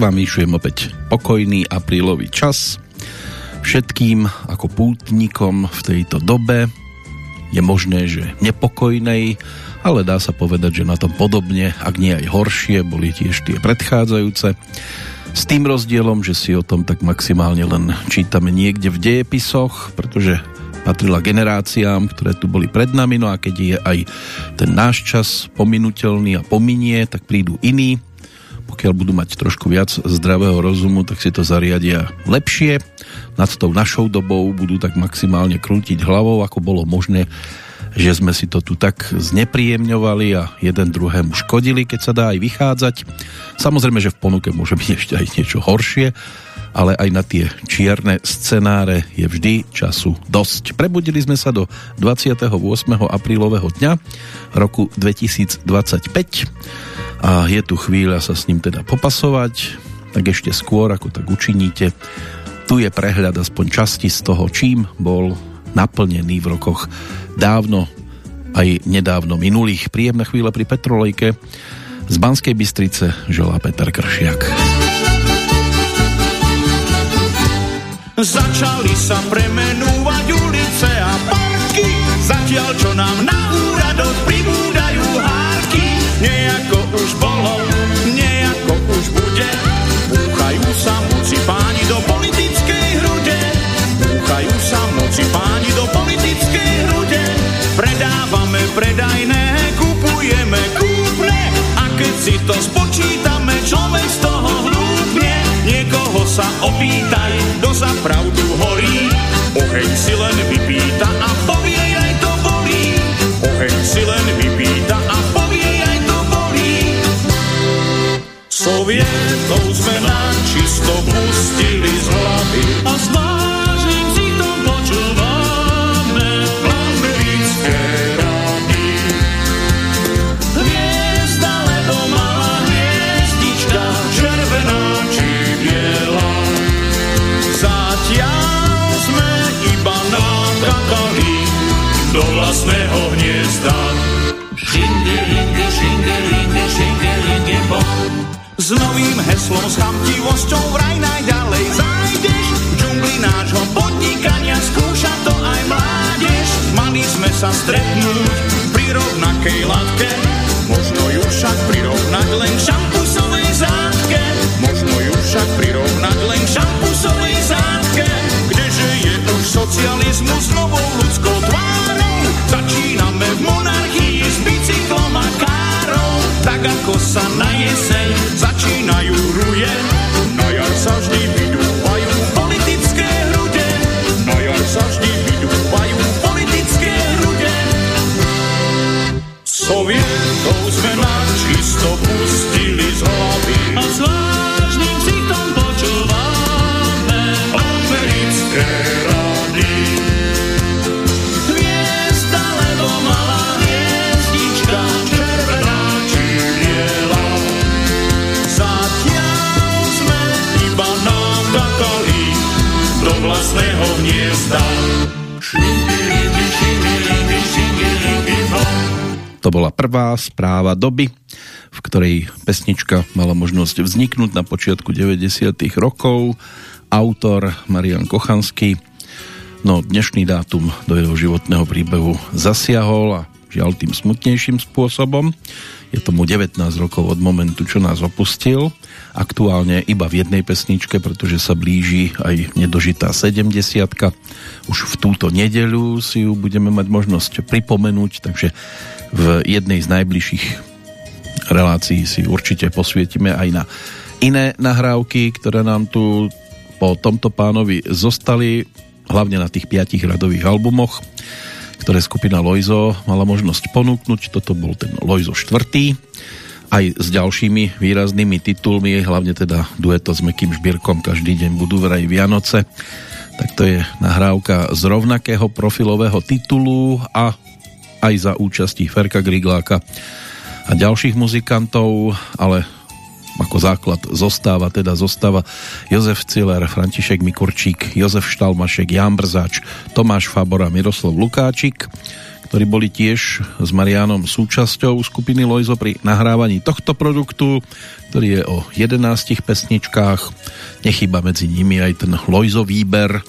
vám vyšujem opäť pokojný aprílový čas. Všetkým ako pútnikom v tejto dobe je možné, že nepokojnej, ale dá sa povedať, že na tom podobne, ak nie aj horšie, boli tiež tie predchádzajúce. S tým rozdielom, že si o tom tak maximálne len čítame niekde v dejepisoch, pretože patrila generáciám, ktoré tu boli pred nami, no a keď je aj ten náš čas pominutelný a pominie, tak prídu iní. Pokiaľ budú mať trošku viac zdravého rozumu, tak si to zariadia lepšie. Nad tou našou dobou budú tak maximálne krútiť hlavou, ako bolo možné že sme si to tu tak znepríjemňovali a jeden druhému škodili, keď sa dá aj vychádzať. Samozrejme, že v ponuke môže byť ešte aj niečo horšie, ale aj na tie čierne scenáre je vždy času dosť. Prebudili sme sa do 28. aprílového dňa roku 2025 a je tu chvíľa sa s ním teda popasovať, tak ešte skôr, ako tak učiníte, tu je prehľad aspoň časti z toho, čím bol naplnený v rokoch dávno aj nedávno minulých. Príjemné chvíle pri Petrolejke z Banskej Bystrice želá Peter Kršiak. Začali sa premenúvať ulice a parky, zatiaľ čo nám na úradoch pribúdajú hárky. Nejako moci páni do politickej hrude. Predávame predajné, kupujeme kúpne a keď si to spočítame, človek z toho hlúpne. Niekoho sa opýtaj, kto za pravdu horí. Oheň si len vypýta a povie, aj to bolí. Oheň si len vypýta a povie, aj to bolí. Sovietov sme na čisto pustili z hlavy a z vlastného S novým heslom, s chamtivosťou vraj najďalej zájdeš. V džungli nášho podnikania skúša to aj mládež. Mali sme sa stretnúť pri rovnakej latke, možno ju však prirovnať len šampusovej zátke. Možno ju však prirovnať len šampusovej zátke, kdeže je už socializmus novou ľudskou tvárou. Začíname v monarchii tak ako sa na jeseň začínajú ruje. Na jar sa vždy To bola prvá správa doby, v ktorej pesnička mala možnosť vzniknúť na počiatku 90. rokov. Autor Marian Kochanský. No dnešný dátum do jeho životného príbehu zasiahol a žiaľ tým smutnejším spôsobom. Je tomu 19 rokov od momentu, čo nás opustil. Aktuálne iba v jednej pesničke, pretože sa blíži aj nedožitá 70 Už v túto nedeľu si ju budeme mať možnosť pripomenúť, takže v jednej z najbližších relácií si určite posvietime aj na iné nahrávky, ktoré nám tu po tomto pánovi zostali, hlavne na tých piatich radových albumoch ktoré skupina Loizo mala možnosť ponúknuť. Toto bol ten Loizo 4. Aj s ďalšími výraznými titulmi, hlavne teda dueto s Mekým Žbírkom Každý deň budú vraj Vianoce. Tak to je nahrávka z rovnakého profilového titulu a aj za účastí Ferka Grigláka a ďalších muzikantov, ale ako základ zostáva, teda zostáva Jozef Ciller, František Mikurčík, Jozef Štalmašek, Jan Brzáč, Tomáš Fabora, Miroslav Lukáčik, ktorí boli tiež s Marianom súčasťou skupiny Loizo pri nahrávaní tohto produktu, ktorý je o 11 pesničkách. Nechýba medzi nimi aj ten Loizo výber,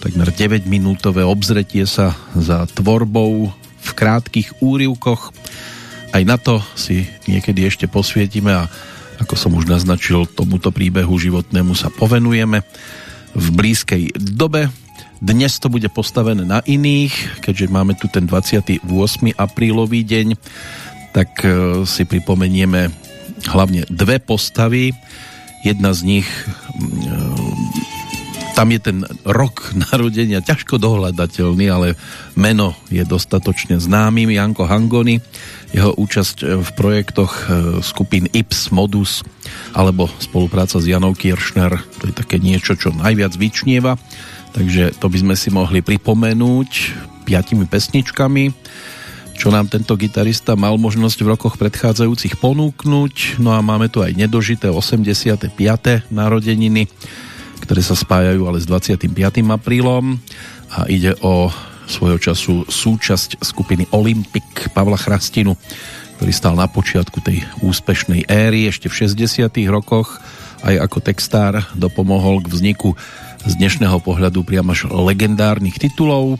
takmer 9 minútové obzretie sa za tvorbou v krátkých úrivkoch. Aj na to si niekedy ešte posvietime a ako som už naznačil, tomuto príbehu životnému sa povenujeme v blízkej dobe. Dnes to bude postavené na iných, keďže máme tu ten 28. aprílový deň, tak e, si pripomenieme hlavne dve postavy. Jedna z nich, e, tam je ten rok narodenia ťažko dohľadateľný, ale meno je dostatočne známym, Janko Hangony. Jeho účasť e, v projektoch skupín Ips, Modus alebo spolupráca s Janou Kiršner, to je také niečo, čo najviac vyčnieva Takže to by sme si mohli pripomenúť piatimi pesničkami, čo nám tento gitarista mal možnosť v rokoch predchádzajúcich ponúknuť. No a máme tu aj nedožité 85. narodeniny, ktoré sa spájajú ale s 25. aprílom a ide o svojho času súčasť skupiny Olympic Pavla Chrastinu, ktorý stal na počiatku tej úspešnej éry ešte v 60. rokoch aj ako textár dopomohol k vzniku z dnešného pohľadu priam až legendárnych titulov,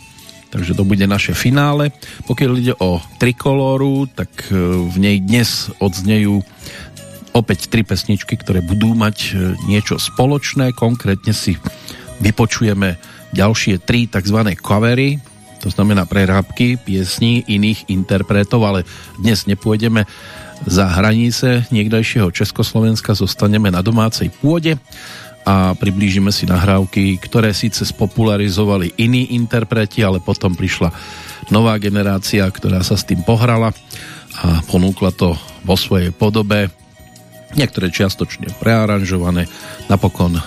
takže to bude naše finále. Pokiaľ ide o trikolóru, tak e, v nej dnes odznejú opäť tri pesničky, ktoré budú mať e, niečo spoločné. Konkrétne si vypočujeme ďalšie tri tzv. covery, to znamená prerábky piesní iných interpretov, ale dnes nepôjdeme za hranice niekdajšieho Československa, zostaneme na domácej pôde a priblížime si nahrávky, ktoré síce spopularizovali iní interpreti, ale potom prišla nová generácia, ktorá sa s tým pohrala a ponúkla to vo svojej podobe. Niektoré čiastočne prearanžované, napokon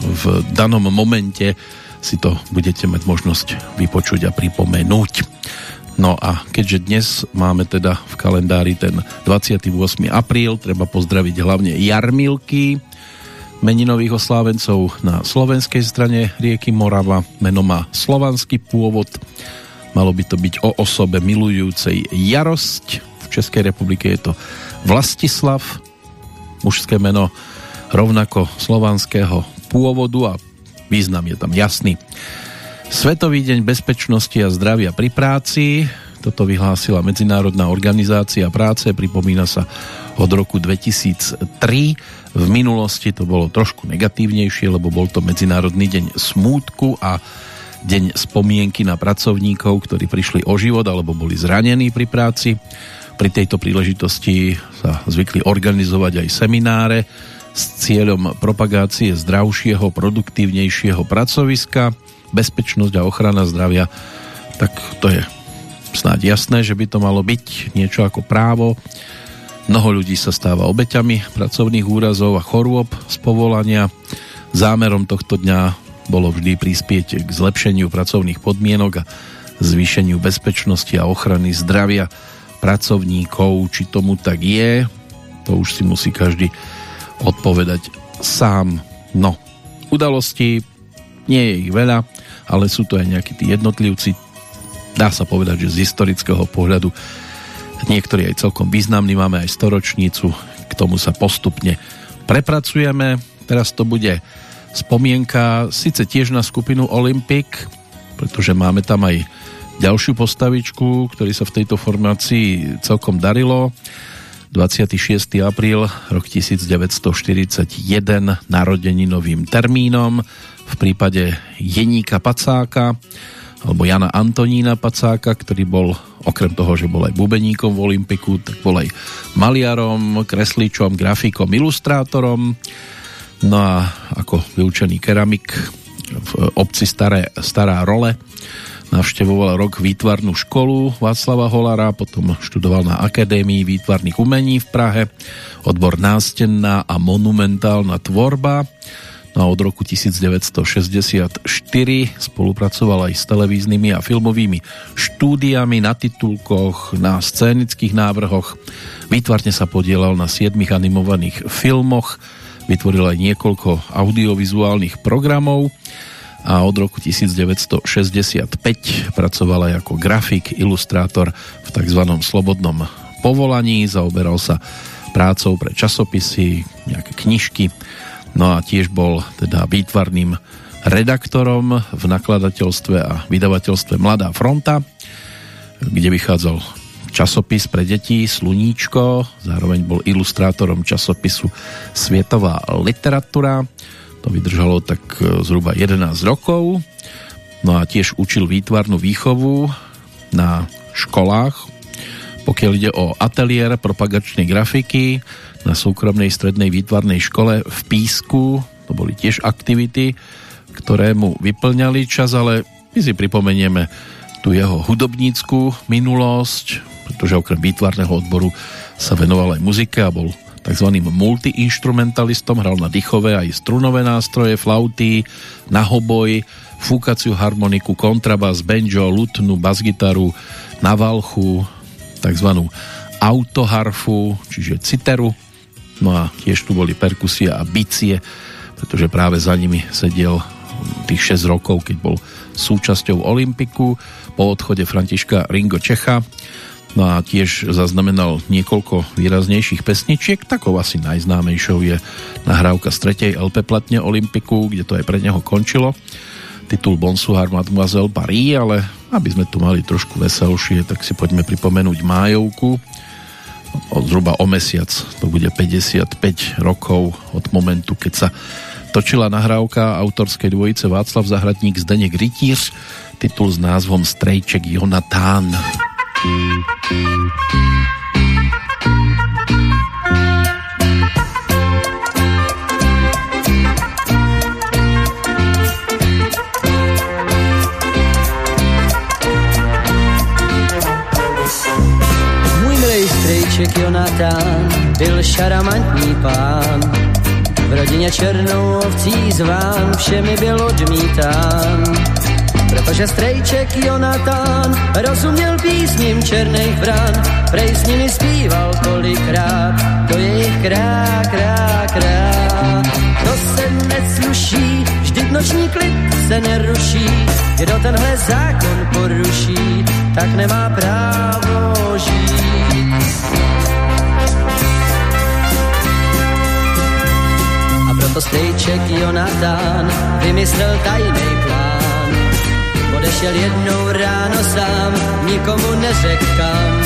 v danom momente si to budete mať možnosť vypočuť a pripomenúť. No a keďže dnes máme teda v kalendári ten 28. apríl, treba pozdraviť hlavne Jarmilky, meninových oslávencov na slovenskej strane rieky Morava. Meno má slovanský pôvod. Malo by to byť o osobe milujúcej Jarosť. V Českej republike je to Vlastislav, mužské meno rovnako slovanského pôvodu a význam je tam jasný. Svetový deň bezpečnosti a zdravia pri práci, toto vyhlásila Medzinárodná organizácia práce, pripomína sa od roku 2003 v minulosti to bolo trošku negatívnejšie, lebo bol to Medzinárodný deň smútku a deň spomienky na pracovníkov, ktorí prišli o život alebo boli zranení pri práci. Pri tejto príležitosti sa zvykli organizovať aj semináre s cieľom propagácie zdravšieho, produktívnejšieho pracoviska, bezpečnosť a ochrana zdravia. Tak to je snáď jasné, že by to malo byť niečo ako právo Mnoho ľudí sa stáva obeťami pracovných úrazov a chorôb z povolania. Zámerom tohto dňa bolo vždy prispieť k zlepšeniu pracovných podmienok a zvýšeniu bezpečnosti a ochrany zdravia pracovníkov. Či tomu tak je, to už si musí každý odpovedať sám. No, udalosti nie je ich veľa, ale sú to aj nejakí tí jednotlivci. Dá sa povedať, že z historického pohľadu niektorí aj celkom významní, máme aj storočnicu, k tomu sa postupne prepracujeme. Teraz to bude spomienka síce tiež na skupinu Olympic, pretože máme tam aj ďalšiu postavičku, ktorý sa v tejto formácii celkom darilo. 26. apríl, rok 1941, narodeninovým termínom v prípade Jeníka Pacáka alebo Jana Antonína Pacáka, ktorý bol okrem toho, že bol aj bubeníkom v Olympiku, tak bol aj maliarom, kresličom, grafikom, ilustrátorom. No a ako vyučený keramik v obci Staré, Stará Role navštevoval rok výtvarnú školu Václava Holara, potom študoval na Akadémii výtvarných umení v Prahe, odbor nástenná a monumentálna tvorba No a od roku 1964 spolupracoval aj s televíznymi a filmovými štúdiami na titulkoch, na scénických návrhoch. Výtvarne sa podielal na siedmich animovaných filmoch, vytvoril aj niekoľko audiovizuálnych programov a od roku 1965 pracovala ako grafik, ilustrátor v tzv. slobodnom povolaní, zaoberal sa prácou pre časopisy, nejaké knižky, no a tiež bol teda výtvarným redaktorom v nakladateľstve a vydavateľstve Mladá fronta, kde vychádzal časopis pre deti Sluníčko, zároveň bol ilustrátorom časopisu Svietová literatúra. To vydržalo tak e, zhruba 11 rokov. No a tiež učil výtvarnú výchovu na školách. Pokiaľ ide o ateliér propagačnej grafiky na súkromnej strednej výtvarnej škole v Písku, to boli tiež aktivity, ktoré mu vyplňali čas, ale my si pripomenieme tú jeho hudobníckú minulosť, pretože okrem výtvarného odboru sa venoval aj muzike a bol tzv. multiinstrumentalistom, hral na dýchové aj strunové nástroje, flauty, na hoboj, fúkaciu harmoniku, kontrabas, banjo, lutnu, basgitaru, na valchu, tzv. autoharfu, čiže citeru, no a tiež tu boli perkusie a bicie, pretože práve za nimi sedel tých 6 rokov, keď bol súčasťou Olympiku po odchode Františka Ringo Čecha. No a tiež zaznamenal niekoľko výraznejších pesničiek, takou asi najznámejšou je nahrávka z tretej LP platne Olympiku, kde to aj pre neho končilo. Titul Bonsoir Mademoiselle Paris, ale aby sme tu mali trošku veselšie, tak si poďme pripomenúť májovku. O, zhruba o mesiac, to bude 55 rokov od momentu, keď sa točila nahrávka autorskej dvojice Václav Zahradník Zdeněk Rytíř, titul s názvom Strejček Jonatán. Milej strejček Jonatán byl šaramantní pán v rodině černou ovcí zván všemi byl odmítán. Protože strejček Jonatán rozuměl písním černých vran, prej s nimi zpíval kolikrát, to je jich krá, krá, krá. To se nesluší, vždyť noční klid se neruší, kdo tenhle zákon poruší, tak nemá právo žít. proto strejček Jonatán vymyslel tajný plán. Odešel jednou ráno sám, nikomu neřekl kam.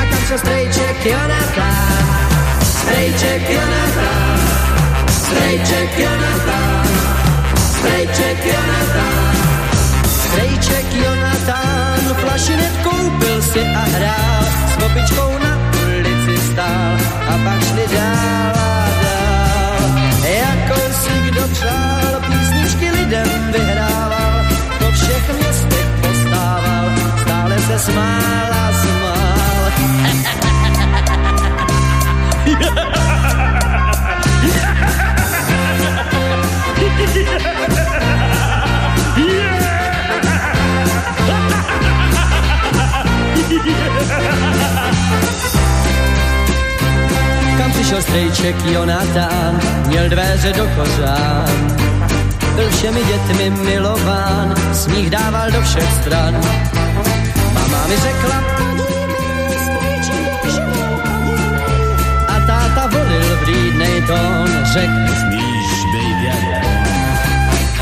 A šel strejček Jonatán? Strejček Jonatán, strejček Jonatán, strejček Jonatán. Strejček Jonatán flašinet koupil si a hrál, s kopičkou na ulici stál a pak šli dál a jako si kdo přál, písničky lidem vyhrával, všech městech postával, stále se smál a smál. Kam přišel strejček Jonatán, měl dveře do kořán. Byl všemi dětmi milován, smích dával do všech stran. Mama mi řekla, a táta volil v rýdnej tón, řekl, smíš bejt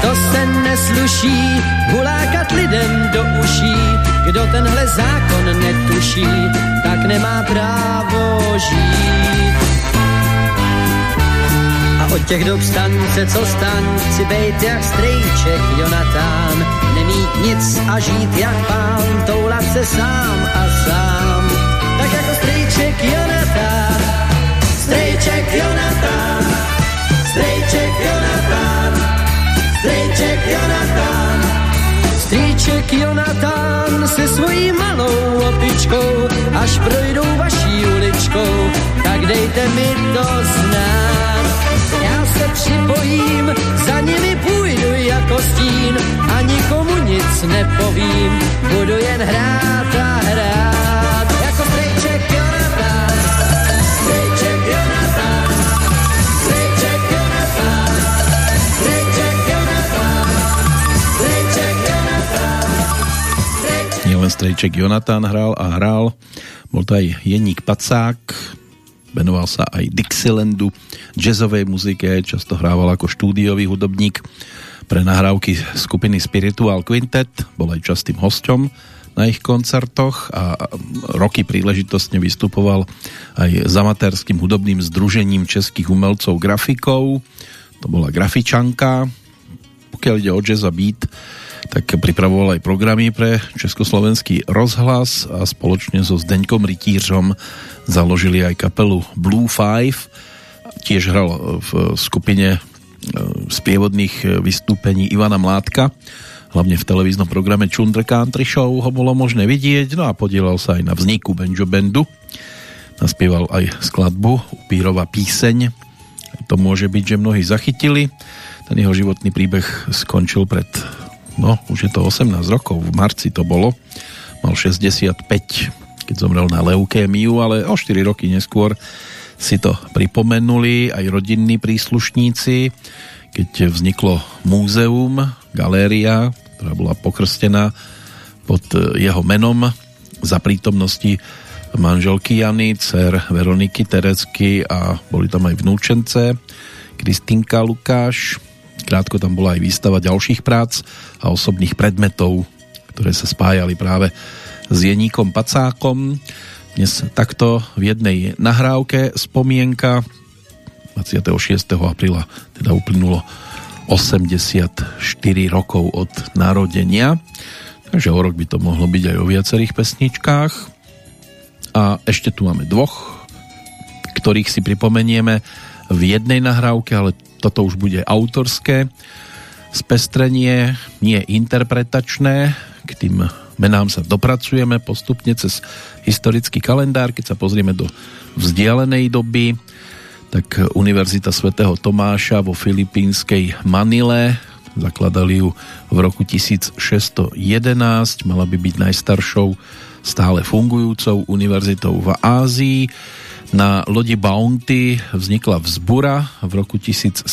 To se nesluší, hulákat lidem do uší, kdo tenhle zákon netuší, tak nemá právo žít. Od těch dob stance, co stan, si bejt jak strejček Jonatán, nemít nic a žít jak pán, toulat se sám a sám. Tak jako strejček Jonatán, strejček Jonatán, strejček Jonatán, strejček Jonatán, strýček Jonatán se svojí malou opičkou, až projdou vaší uličkou, tak dejte mi to znát já se připojím, za nimi půjdu jako stín a nikomu nic nepovím, budu jen hrát a hrát. Jako strejček Jonathan, strejček strejček Jonathan hral a hral, bol to aj Jeník Pacák, venoval sa aj Dixielandu, jazzovej muzike, často hrával ako štúdiový hudobník pre nahrávky skupiny Spiritual Quintet, bol aj častým hosťom na ich koncertoch a roky príležitostne vystupoval aj s amatérským hudobným združením českých umelcov grafikov. To bola grafičanka. Pokiaľ ide o jazz a beat, tak pripravoval aj programy pre Československý rozhlas a spoločne so Zdeňkom Rytířom založili aj kapelu Blue Five. Tiež hral v skupine e, sprievodných vystúpení Ivana Mládka, hlavne v televíznom programe Chundra Country Show ho bolo možné vidieť, no a podielal sa aj na vzniku Benjo Bandu. Naspieval aj skladbu Upírova píseň. To môže byť, že mnohí zachytili. Ten jeho životný príbeh skončil pred no už je to 18 rokov, v marci to bolo, mal 65, keď zomrel na leukémiu, ale o 4 roky neskôr si to pripomenuli aj rodinní príslušníci, keď vzniklo múzeum, galéria, ktorá bola pokrstená pod jeho menom za prítomnosti manželky Jany, dcer Veroniky Terecky a boli tam aj vnúčence Kristýnka Lukáš, Krátko tam bola aj výstava ďalších prác a osobných predmetov, ktoré sa spájali práve s Jeníkom Pacákom. Dnes takto v jednej nahrávke spomienka 26. apríla teda uplynulo 84 rokov od narodenia. Takže o rok by to mohlo byť aj o viacerých pesničkách. A ešte tu máme dvoch, ktorých si pripomenieme v jednej nahrávke, ale toto už bude autorské spestrenie, nie interpretačné. K tým menám sa dopracujeme postupne cez historický kalendár. Keď sa pozrieme do vzdialenej doby, tak Univerzita svätého Tomáša vo filipínskej Manile zakladali ju v roku 1611, mala by byť najstaršou stále fungujúcou univerzitou v Ázii na lodi Bounty vznikla vzbura v roku 1789.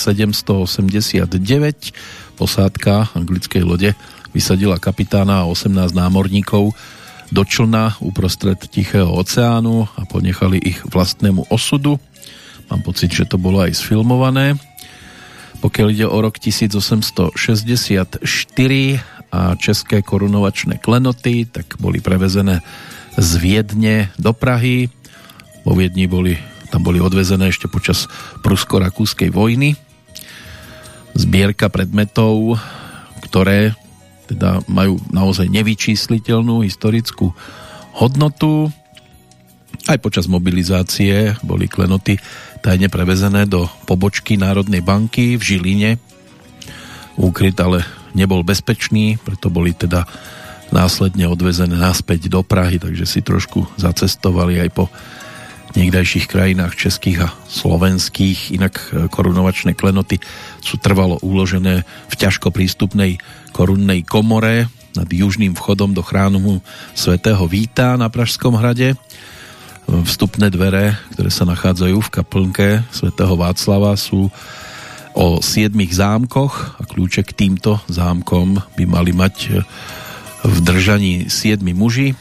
Posádka anglickej lode vysadila kapitána a 18 námorníkov do člna uprostred Tichého oceánu a ponechali ich vlastnému osudu. Mám pocit, že to bolo aj sfilmované. Pokiaľ ide o rok 1864 a české korunovačné klenoty, tak boli prevezené z Viedne do Prahy vo Viedni boli, tam boli odvezené ešte počas prusko-rakúskej vojny. Zbierka predmetov, ktoré teda majú naozaj nevyčísliteľnú historickú hodnotu. Aj počas mobilizácie boli klenoty tajne prevezené do pobočky Národnej banky v Žiline. Úkryt ale nebol bezpečný, preto boli teda následne odvezené naspäť do Prahy, takže si trošku zacestovali aj po niekdajších krajinách českých a slovenských. Inak e, korunovačné klenoty sú trvalo uložené v ťažko prístupnej korunnej komore nad južným vchodom do chránu svätého Víta na Pražskom hrade. Vstupné dvere, ktoré sa nachádzajú v kaplnke svätého Václava sú o siedmých zámkoch a kľúče k týmto zámkom by mali mať e, v držaní siedmi muži,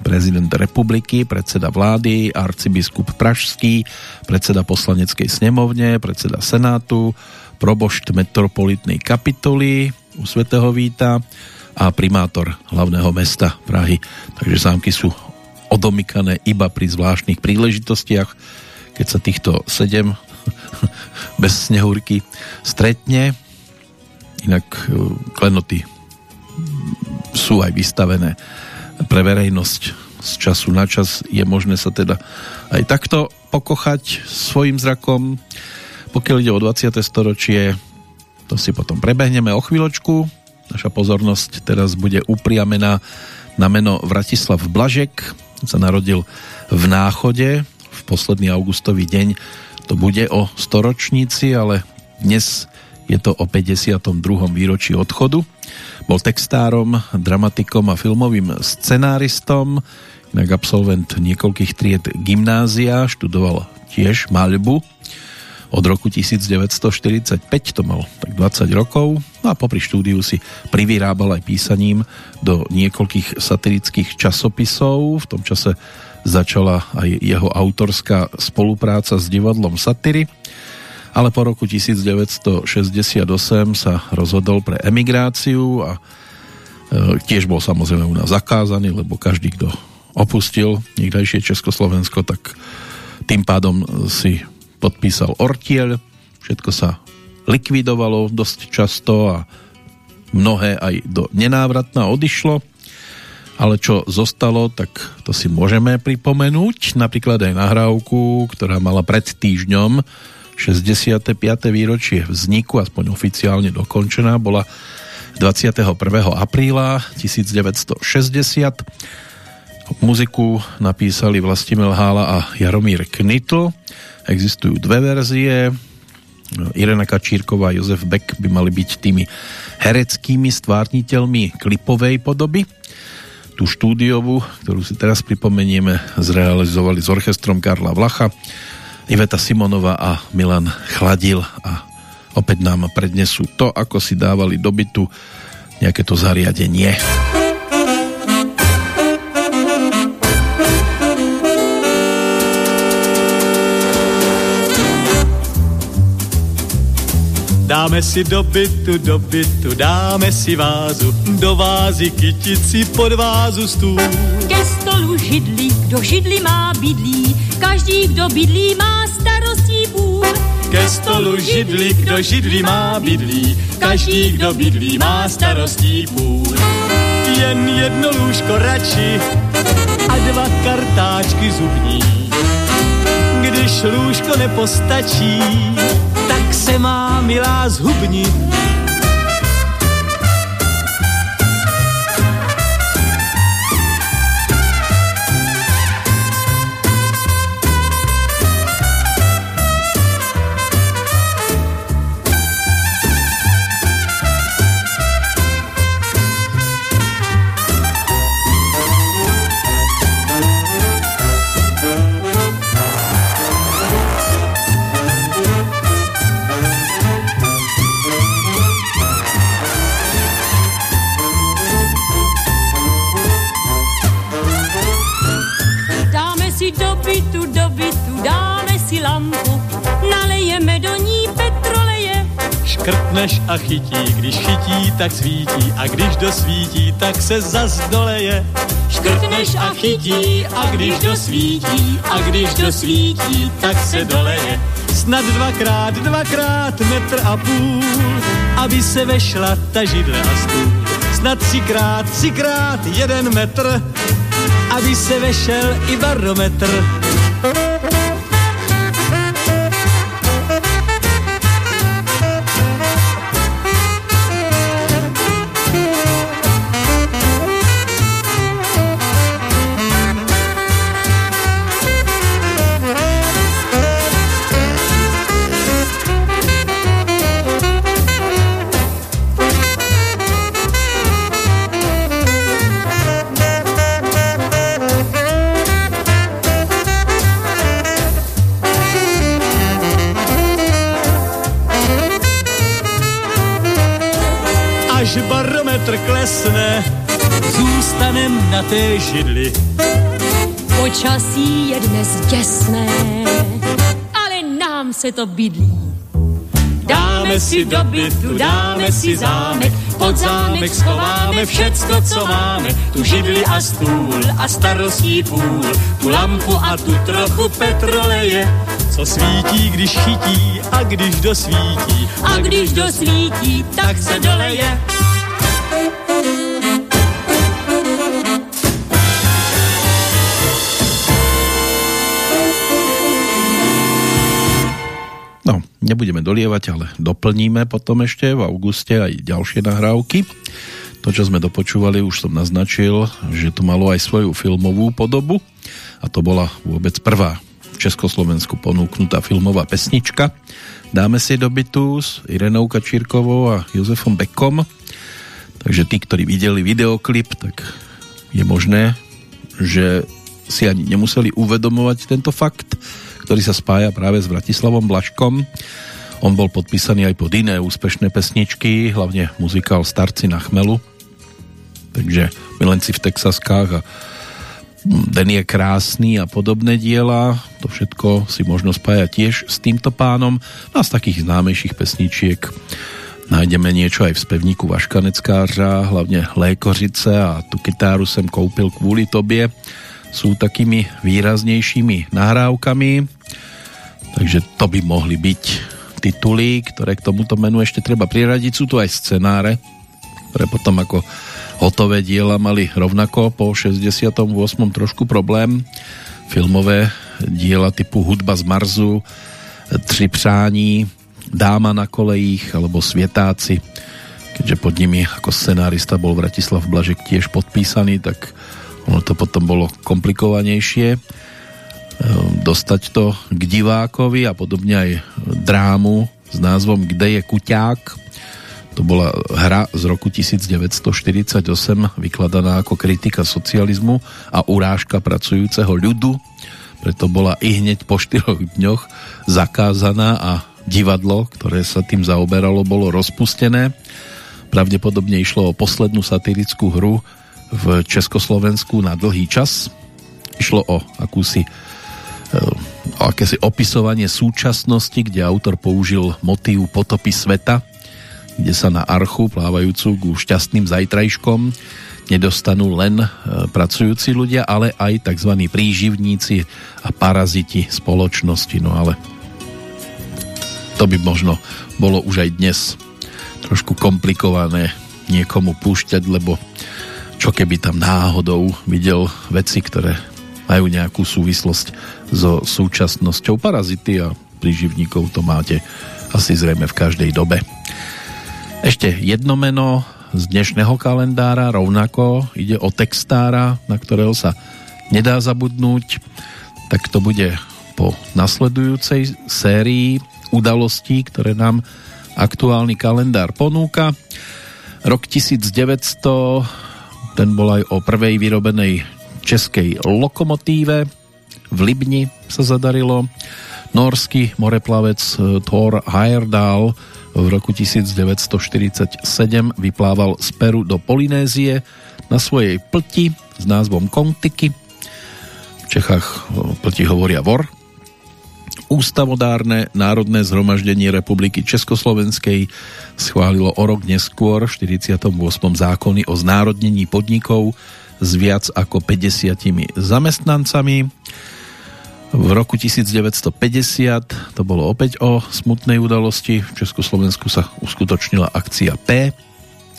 prezident republiky, predseda vlády, arcibiskup Pražský, predseda poslaneckej snemovne, predseda senátu, probošt metropolitnej kapitoly u Svetého Víta a primátor hlavného mesta Prahy. Takže zámky sú odomykané iba pri zvláštnych príležitostiach, keď sa týchto sedem bez snehúrky stretne. Inak e, klenoty sú aj vystavené pre verejnosť z času na čas je možné sa teda aj takto pokochať svojim zrakom. Pokiaľ ide o 20. storočie, to si potom prebehneme o chvíľočku. Naša pozornosť teraz bude upriamená na meno Vratislav Blažek. Sa narodil v Náchode v posledný augustový deň. To bude o storočníci, ale dnes je to o 52. výročí odchodu. Bol textárom, dramatikom a filmovým scenáristom, inak absolvent niekoľkých tried gymnázia, študoval tiež maľbu. Od roku 1945 to mal tak 20 rokov, no a popri štúdiu si privyrábal aj písaním do niekoľkých satirických časopisov. V tom čase začala aj jeho autorská spolupráca s divadlom Satyry, ale po roku 1968 sa rozhodol pre emigráciu a e, tiež bol samozrejme u nás zakázaný, lebo každý, kto opustil niekdajšie Československo, tak tým pádom si podpísal ortiel, všetko sa likvidovalo dosť často a mnohé aj do nenávratna odišlo. Ale čo zostalo, tak to si môžeme pripomenúť. Napríklad aj nahrávku, ktorá mala pred týždňom 65. výročie vzniku, aspoň oficiálne dokončená, bola 21. apríla 1960. Muziku napísali Vlastimil Hála a Jaromír Knitl. Existujú dve verzie, Irena Kačírková a Jozef Beck by mali byť tými hereckými stvárniteľmi klipovej podoby. Tú štúdiovú, ktorú si teraz pripomenieme, zrealizovali s orchestrom Karla Vlacha, Iveta Simonová a Milan Chladil a opäť nám prednesú to, ako si dávali dobytu nejaké to zariadenie. Dáme si do bytu, do bytu, dáme si vázu, do vázy kytici pod vázu stůl. Ke stolu židli, kdo židli má bydlí, každý, kdo bydlí, má starostí půl. Ke stolu židli, kdo židli má bydlí, každý, kdo bydlí, má starostí půl. Jen jedno lůžko radši a dva kartáčky zubní. Když lůžko nepostačí, se má milá zhubni. Škrtneš a chytí, když chytí, tak svítí a když dosvítí, tak se zas doleje. Škrtneš a chytí a když dosvítí a když dosvítí, tak se doleje. Snad dvakrát, dvakrát metr a půl, aby se vešla ta židle a stůl. Snad třikrát, třikrát jeden metr, aby se vešel i barometr. Klesne, zůstanem na té židli. Počasí je dnes děsné, ale nám se to bydlí. Dáme si do bytu, dáme si zámek, pod zámek schováme všecko, co máme. Tu židli a stůl a starostí půl, tu lampu a tu trochu petroleje, co svítí, když chytí a když dosvítí. A když dosvítí, tak se doleje. Nebudeme dolievať, ale doplníme potom ešte v auguste aj ďalšie nahrávky. To, čo sme dopočúvali, už som naznačil, že to malo aj svoju filmovú podobu a to bola vôbec prvá v Československu ponúknutá filmová pesnička. Dáme si do bytu s Irenou Kačírkovou a Jozefom Bekom. Takže tí, ktorí videli videoklip, tak je možné, že si ani nemuseli uvedomovať tento fakt, ktorý sa spája práve s Vratislavom Blaškom. On bol podpísaný aj pod iné úspešné pesničky, hlavne muzikál Starci na chmelu. Takže Milenci v Texaskách a Den je krásny a podobné diela, to všetko si možno spájať tiež s týmto pánom. No a z takých známejších pesničiek nájdeme niečo aj v spevníku Vaškaneckářa, hlavne Lékořice a tu kytáru sem koupil kvôli tobie. Sú takými výraznejšími nahrávkami, takže to by mohli byť tituly, ktoré k tomuto menu ešte treba priradiť. Sú tu aj scenáre, ktoré potom ako hotové diela mali rovnako po 68. trošku problém. Filmové diela typu Hudba z Marzu, Tři přání, Dáma na kolejích alebo Svietáci. Keďže pod nimi ako scenárista bol Vratislav Blažek tiež podpísaný, tak ono to potom bolo komplikovanejšie ehm, dostať to k divákovi a podobne aj drámu s názvom Kde je kuťák to bola hra z roku 1948, vykladaná ako kritika socializmu a urážka pracujúceho ľudu. Preto bola i hneď po štyroch dňoch zakázaná a divadlo, ktoré sa tým zaoberalo, bolo rozpustené. Pravdepodobne išlo o poslednú satirickú hru v Československu na dlhý čas. Išlo o akúsi o akési opisovanie súčasnosti, kde autor použil motív potopy sveta kde sa na archu plávajúcu ku šťastným zajtrajškom nedostanú len e, pracujúci ľudia, ale aj tzv. príživníci a paraziti spoločnosti. No ale to by možno bolo už aj dnes trošku komplikované niekomu púšťať, lebo čo keby tam náhodou videl veci, ktoré majú nejakú súvislosť so súčasnosťou parazity a príživníkov to máte asi zrejme v každej dobe. Ešte jedno meno z dnešného kalendára, rovnako ide o textára, na ktorého sa nedá zabudnúť, tak to bude po nasledujúcej sérii udalostí, ktoré nám aktuálny kalendár ponúka. Rok 1900, ten bol aj o prvej vyrobenej českej lokomotíve. V Libni sa zadarilo. Norský moreplavec Thor Heyerdahl v roku 1947 vyplával z Peru do Polynézie na svojej plti s názvom Kontiky. V Čechách plti hovoria vor. Ústavodárne Národné zhromaždenie Republiky Československej schválilo o rok neskôr v 48. zákony o znárodnení podnikov s viac ako 50 zamestnancami. V roku 1950 to bolo opäť o smutnej udalosti. V Československu sa uskutočnila akcia P.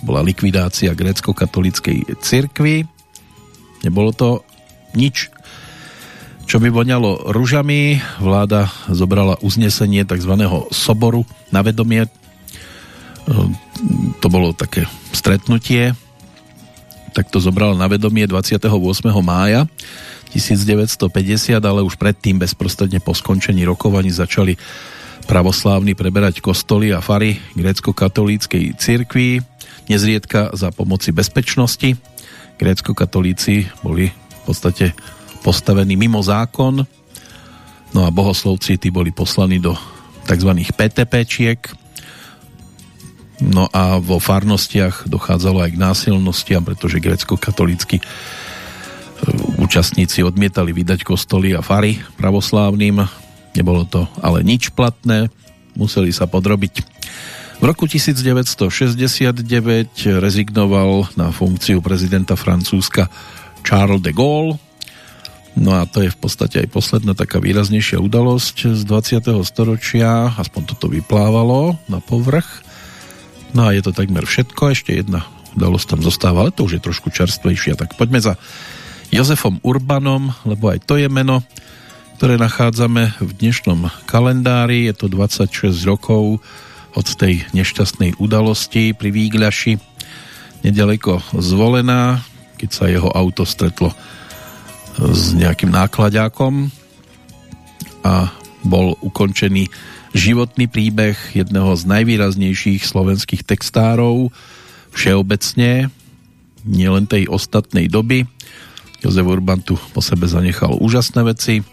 Bola likvidácia grécko-katolíckej cirkvi. Nebolo to nič, čo by voňalo ružami. Vláda zobrala uznesenie tzv. soboru na vedomie. To bolo také stretnutie. Tak to zobrala na vedomie 28. mája 1950, ale už predtým bezprostredne po skončení rokovaní začali pravoslávni preberať kostoly a fary grécko-katolíckej cirkvi, nezriedka za pomoci bezpečnosti. Grécko-katolíci boli v podstate postavení mimo zákon, no a bohoslovci tí boli poslaní do tzv. PTPčiek, no a vo farnostiach dochádzalo aj k násilnostiam, pretože grécko-katolícky účastníci odmietali vydať kostoly a fary pravoslávnym. Nebolo to ale nič platné, museli sa podrobiť. V roku 1969 rezignoval na funkciu prezidenta Francúzska Charles de Gaulle. No a to je v podstate aj posledná taká výraznejšia udalosť z 20. storočia, aspoň toto vyplávalo na povrch. No a je to takmer všetko, ešte jedna udalosť tam zostáva, ale to už je trošku čerstvejšia. Tak poďme za Jozefom Urbanom, lebo aj to je meno, ktoré nachádzame v dnešnom kalendári. Je to 26 rokov od tej nešťastnej udalosti pri Výgľaši, nedaleko zvolená, keď sa jeho auto stretlo s nejakým nákladákom a bol ukončený životný príbeh jedného z najvýraznejších slovenských textárov všeobecne, nielen tej ostatnej doby, Jozef Urban tu po sebe zanechal úžasné veci.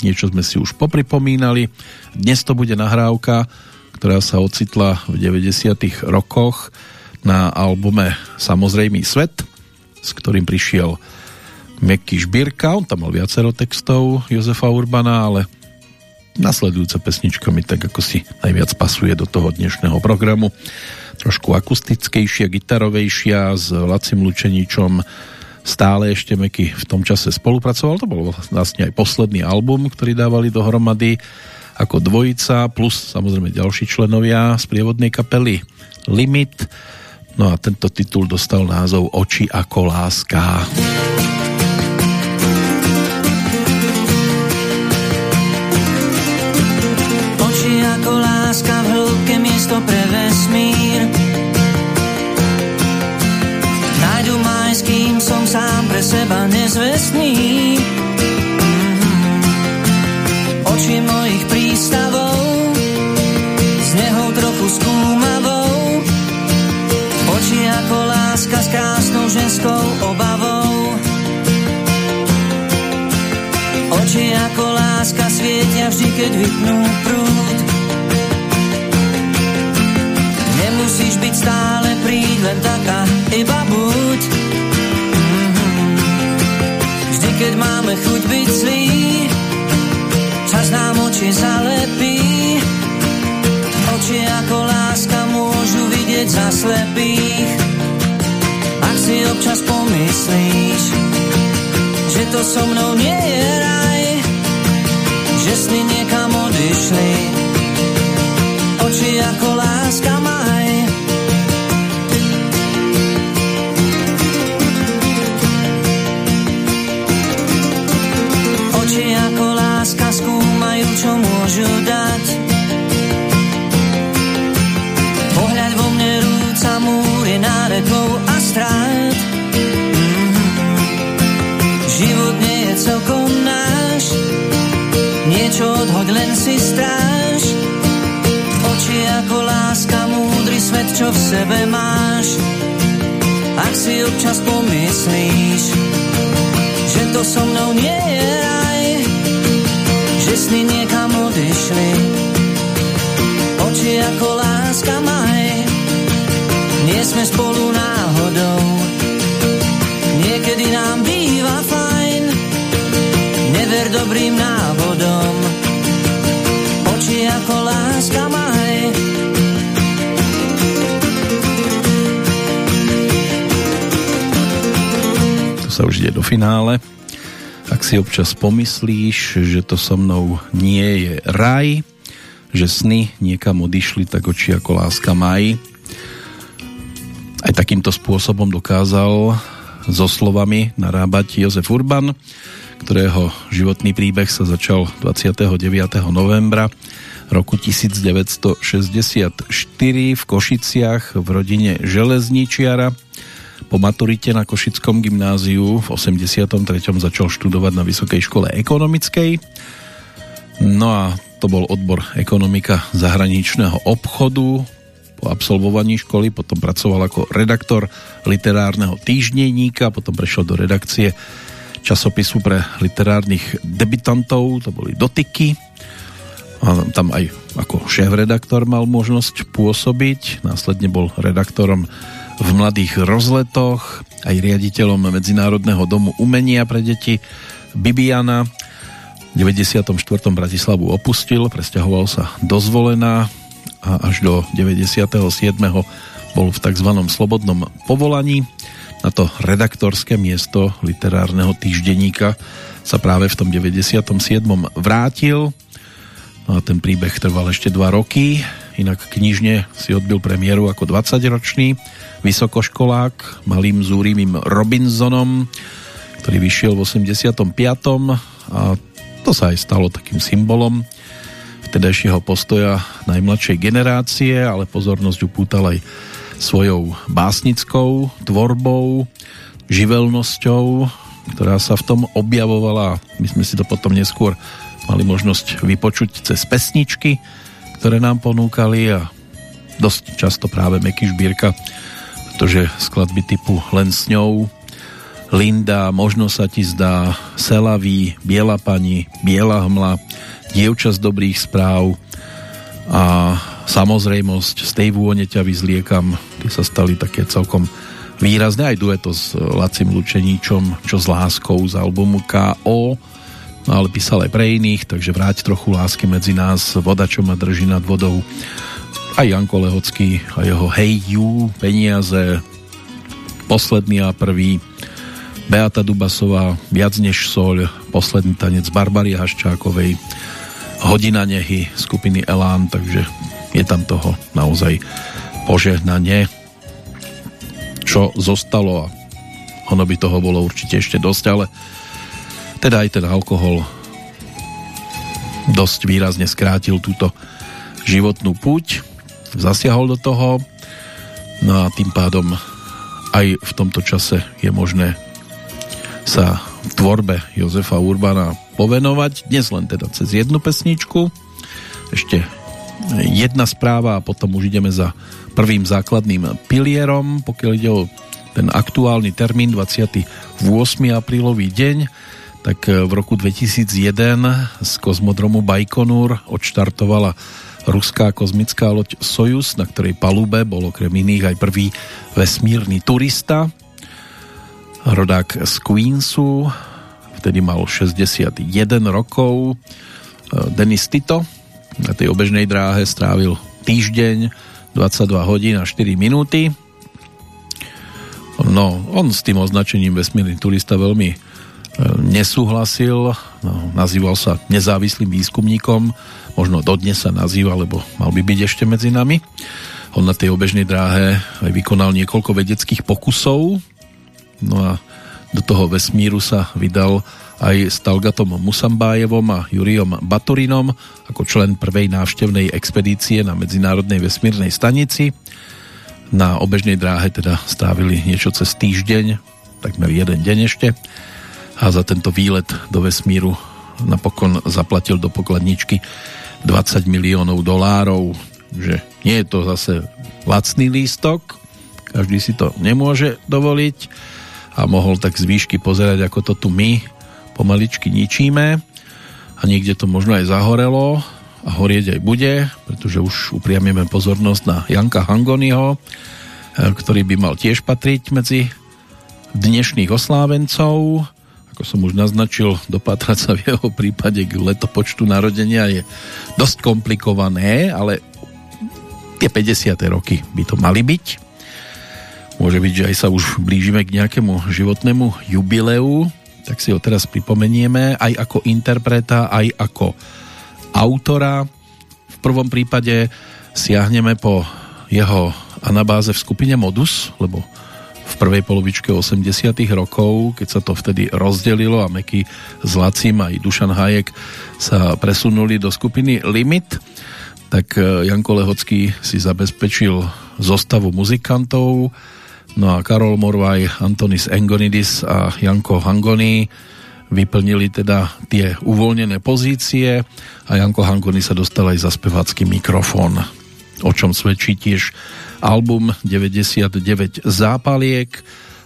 niečo sme si už popripomínali. Dnes to bude nahrávka, ktorá sa ocitla v 90. rokoch na albume Samozrejmý svet, s ktorým prišiel Meky Žbírka, on tam mal viacero textov Jozefa Urbana, ale nasledujúca pesnička mi tak ako si najviac pasuje do toho dnešného programu. Trošku akustickejšia, gitarovejšia s Lacim Lučeničom stále ešte Meky v tom čase spolupracoval. To bol vlastne aj posledný album, ktorý dávali dohromady ako dvojica, plus samozrejme ďalší členovia z prievodnej kapely Limit. No a tento titul dostal názov Oči ako láska. Oči miesto pre vesmír som sám pre seba nezvestný. Mm-hmm. Oči mojich prístavov, z neho trochu skúmavou. Oči ako láska s krásnou ženskou obavou. Oči ako láska svietia vždy, keď vypnú prúd. Nemusíš byť stále príď, len taká iba buď keď máme chuť byť zlý, čas nám oči zalepí. Oči ako láska môžu vidieť za slepých. Ak si občas pomyslíš, že to so mnou nie je raj, že sny niekam odišli. Oči ako láska maj, odhoď, len si stráž. Oči ako láska, múdry svet, čo v sebe máš. Ak si občas pomyslíš, že to so mnou nie je raj, že sny niekam odišli. Oči ako láska maj, nie sme spolu náhodou. Niekedy nám býva fajn, never dobrým návodom. Ako láska maj, sa už ide do finále ak si občas pomyslíš, že to so mnou nie je raj, že sny niekam odišli, tak oči ako láska maj. Aj takýmto spôsobom dokázal so slovami narábať Jozef Urban, ktorého životný príbeh sa začal 29. novembra roku 1964 v Košiciach v rodine železničiara po maturite na Košickom gymnáziu v 83. začal študovať na Vysokej škole ekonomickej. No a to bol odbor ekonomika zahraničného obchodu. Po absolvovaní školy potom pracoval ako redaktor literárneho týždenníka, potom prešiel do redakcie časopisu pre literárnych debitantov, to boli dotyky. Tam aj ako šéf-redaktor mal možnosť pôsobiť. Následne bol redaktorom v mladých rozletoch, aj riaditeľom Medzinárodného domu umenia pre deti Bibiana. V 94. Bratislavu opustil, presťahoval sa do Zvolená a až do 97. bol v tzv. slobodnom povolaní. Na to redaktorské miesto literárneho týždenníka sa práve v tom 97. vrátil. No a ten príbeh trval ešte dva roky, inak knižne si odbil premiéru ako 20-ročný vysokoškolák malým zúrimým Robinsonom, ktorý vyšiel v 85. a to sa aj stalo takým symbolom vtedajšieho postoja najmladšej generácie, ale pozornosť upútal aj svojou básnickou tvorbou, živelnosťou, ktorá sa v tom objavovala. My sme si to potom neskôr mali možnosť vypočuť cez pesničky, ktoré nám ponúkali a dosť často práve Meky Žbírka pretože skladby typu Len s ňou Linda, možno sa ti zdá, Selaví, Biela pani, Biela hmla, Dievča z dobrých správ a samozrejmosť z tej vône ťa vyzliekam, tie sa stali také celkom výrazné, aj dueto s Lacim Lučeníčom, čo s láskou z albumu K.O., ale písal aj pre iných, takže vráť trochu lásky medzi nás, voda, čo ma drží nad vodou, aj Janko Lehocký a jeho Hey You, peniaze, posledný a prvý, Beata Dubasová, viac než soľ, posledný tanec Barbary Haščákovej, hodina nehy skupiny Elán, takže je tam toho naozaj požehnanie. Čo zostalo a ono by toho bolo určite ešte dosť, ale teda aj ten alkohol dosť výrazne skrátil túto životnú púť, zasiahol do toho, no a tým pádom aj v tomto čase je možné sa v tvorbe Jozefa Urbana povenovať, dnes len teda cez jednu pesničku, ešte jedna správa a potom už ideme za prvým základným pilierom, pokiaľ ide o ten aktuálny termín 28. aprílový deň, tak v roku 2001 z kozmodromu Baikonur odštartovala ruská kozmická loď Sojus, na ktorej palube bol okrem iných aj prvý vesmírny turista, rodák z Queensu, vtedy mal 61 rokov, Denis Tito, na tej obežnej dráhe strávil týždeň, 22 hodín a 4 minúty. No, on s tým označením vesmírny turista veľmi nesúhlasil, no, nazýval sa nezávislým výskumníkom, možno dodnes sa nazýva, lebo mal by byť ešte medzi nami. On na tej obežnej dráhe aj vykonal niekoľko vedeckých pokusov, no a do toho vesmíru sa vydal aj s Talgatom Musambájevom a Juriom Baturinom ako člen prvej návštevnej expedície na Medzinárodnej vesmírnej stanici. Na obežnej dráhe teda strávili niečo cez týždeň, takmer jeden deň ešte a za tento výlet do vesmíru napokon zaplatil do pokladničky 20 miliónov dolárov, že nie je to zase lacný lístok, každý si to nemôže dovoliť a mohol tak z výšky pozerať, ako to tu my pomaličky ničíme. A niekde to možno aj zahorelo a horieť aj bude, pretože už upriamíme pozornosť na Janka Hangonyho, ktorý by mal tiež patriť medzi dnešných oslávencov ako som už naznačil, dopatrať sa v jeho prípade k letopočtu narodenia je dosť komplikované, ale tie 50. roky by to mali byť. Môže byť, že aj sa už blížime k nejakému životnému jubileu, tak si ho teraz pripomenieme aj ako interpreta, aj ako autora. V prvom prípade siahneme po jeho anabáze v skupine Modus, lebo v prvej polovičke 80 rokov, keď sa to vtedy rozdelilo a Meky s Lacim aj Dušan Hajek sa presunuli do skupiny Limit, tak e, Janko Lehocký si zabezpečil zostavu muzikantov, no a Karol Morvaj, Antonis Engonidis a Janko Hangoni vyplnili teda tie uvoľnené pozície a Janko Hangoni sa dostal aj za spevácky mikrofón, o čom svedčí tiež album 99 zápaliek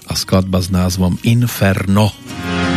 a skladba s názvom Inferno. Inferno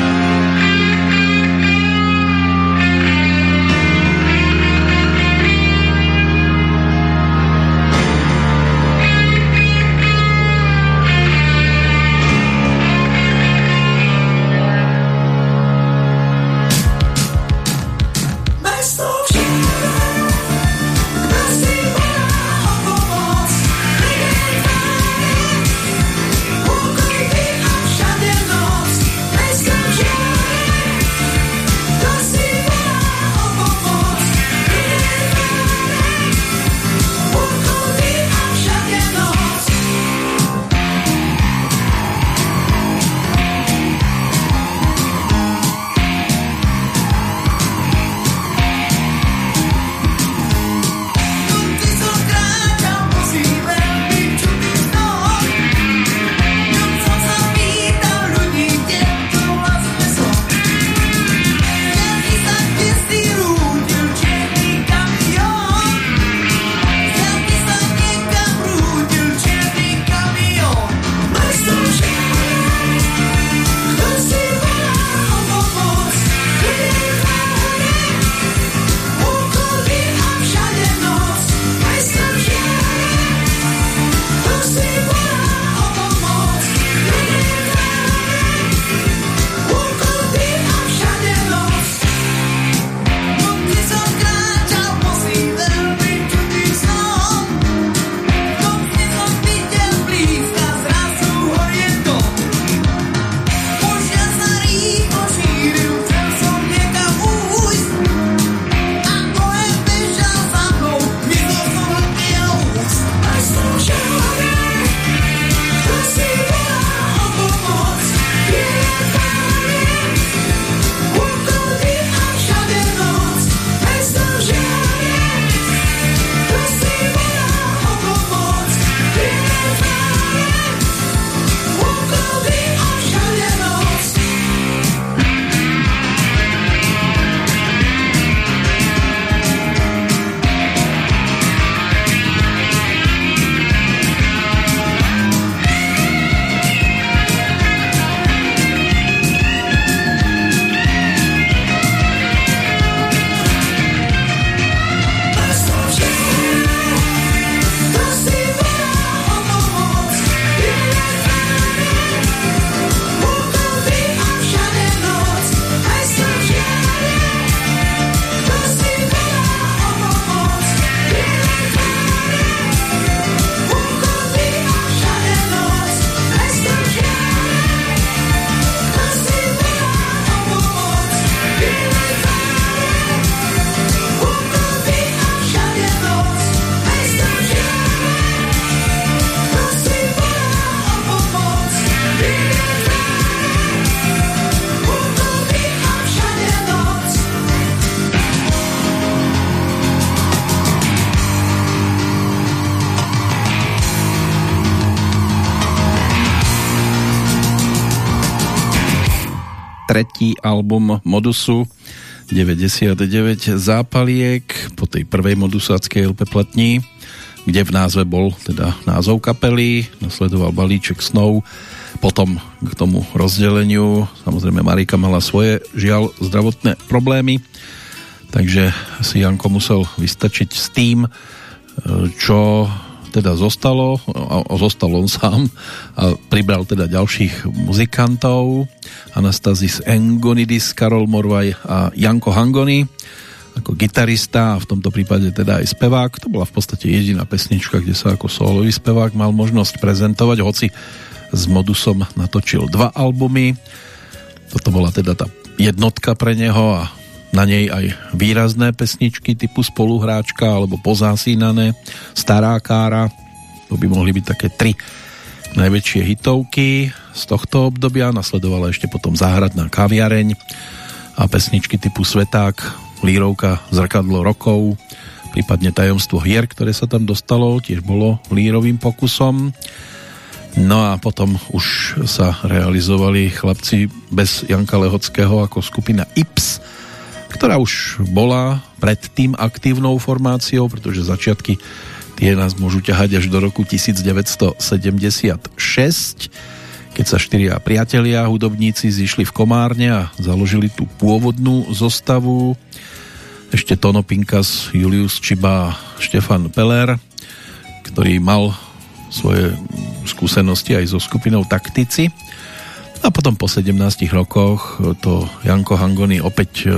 tretí album Modusu 99 zápaliek po tej prvej modusáckej LP platni, kde v názve bol teda názov kapely, nasledoval balíček snov, potom k tomu rozdeleniu, samozrejme Marika mala svoje žiaľ zdravotné problémy, takže si Janko musel vystačiť s tým, čo teda zostalo, a zostal on sám a pribral teda ďalších muzikantov Anastazis Engonidis, Karol Morvaj a Janko Hangoni ako gitarista a v tomto prípade teda aj spevák. To bola v podstate jediná pesnička, kde sa ako solový spevák mal možnosť prezentovať, hoci s Modusom natočil dva albumy. Toto bola teda tá jednotka pre neho a na nej aj výrazné pesničky typu spoluhráčka alebo pozásínané, stará kára, to by mohli byť také tri najväčšie hitovky z tohto obdobia, nasledovala ešte potom záhradná kaviareň a pesničky typu Sveták, Lírovka, Zrkadlo rokov, prípadne Tajomstvo hier, ktoré sa tam dostalo, tiež bolo lírovým pokusom. No a potom už sa realizovali chlapci bez Janka Lehockého ako skupina Ips, ktorá už bola predtým aktívnou formáciou, pretože začiatky tie nás môžu ťahať až do roku 1976, keď sa štyria priatelia hudobníci zišli v Komárne a založili tú pôvodnú zostavu. Ešte Tono Pinkas, Julius Čiba Štefan Peller, ktorý mal svoje skúsenosti aj so skupinou Taktici. A potom po 17 rokoch to Janko Hangony opäť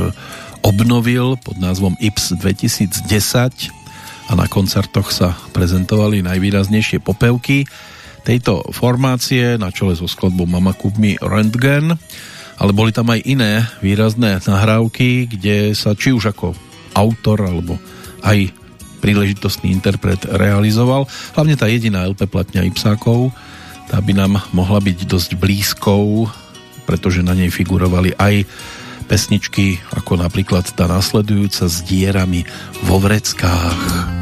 obnovil pod názvom IPS 2010 a na koncertoch sa prezentovali najvýraznejšie popevky tejto formácie na čele so skladbou Mama Kubmi Röntgen, ale boli tam aj iné výrazné nahrávky, kde sa či už ako autor alebo aj príležitostný interpret realizoval. Hlavne tá jediná LP platňa Ipsákov, tá by nám mohla byť dosť blízkou, pretože na nej figurovali aj pesničky ako napríklad tá nasledujúca s dierami vo vreckách.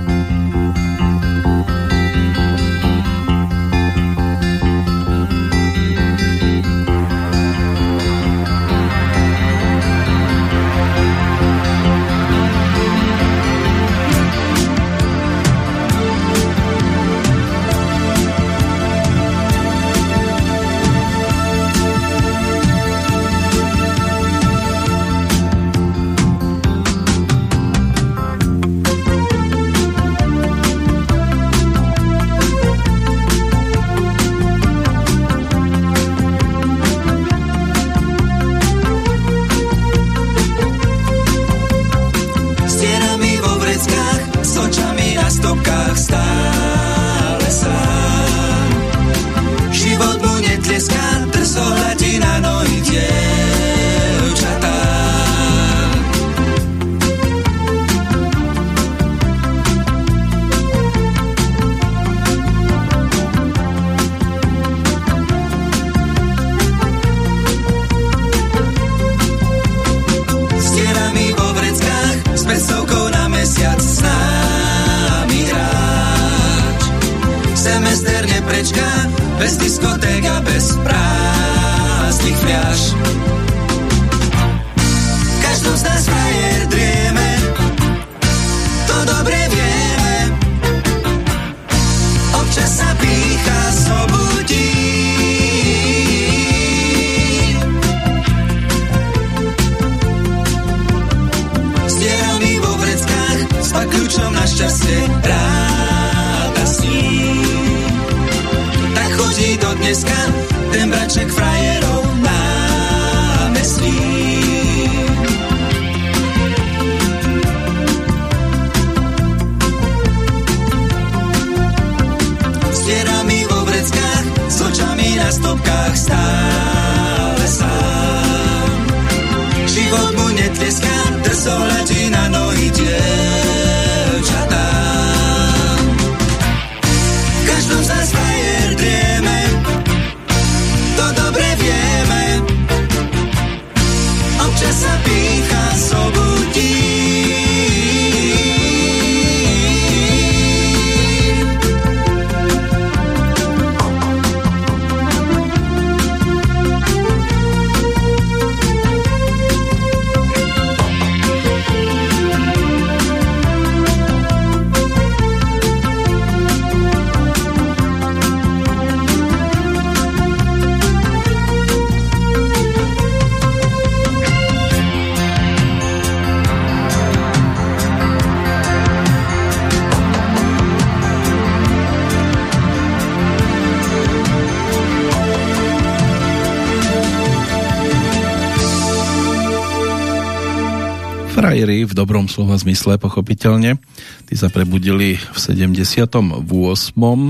Frajery v dobrom slova zmysle, pochopiteľne. Tí sa prebudili v 78.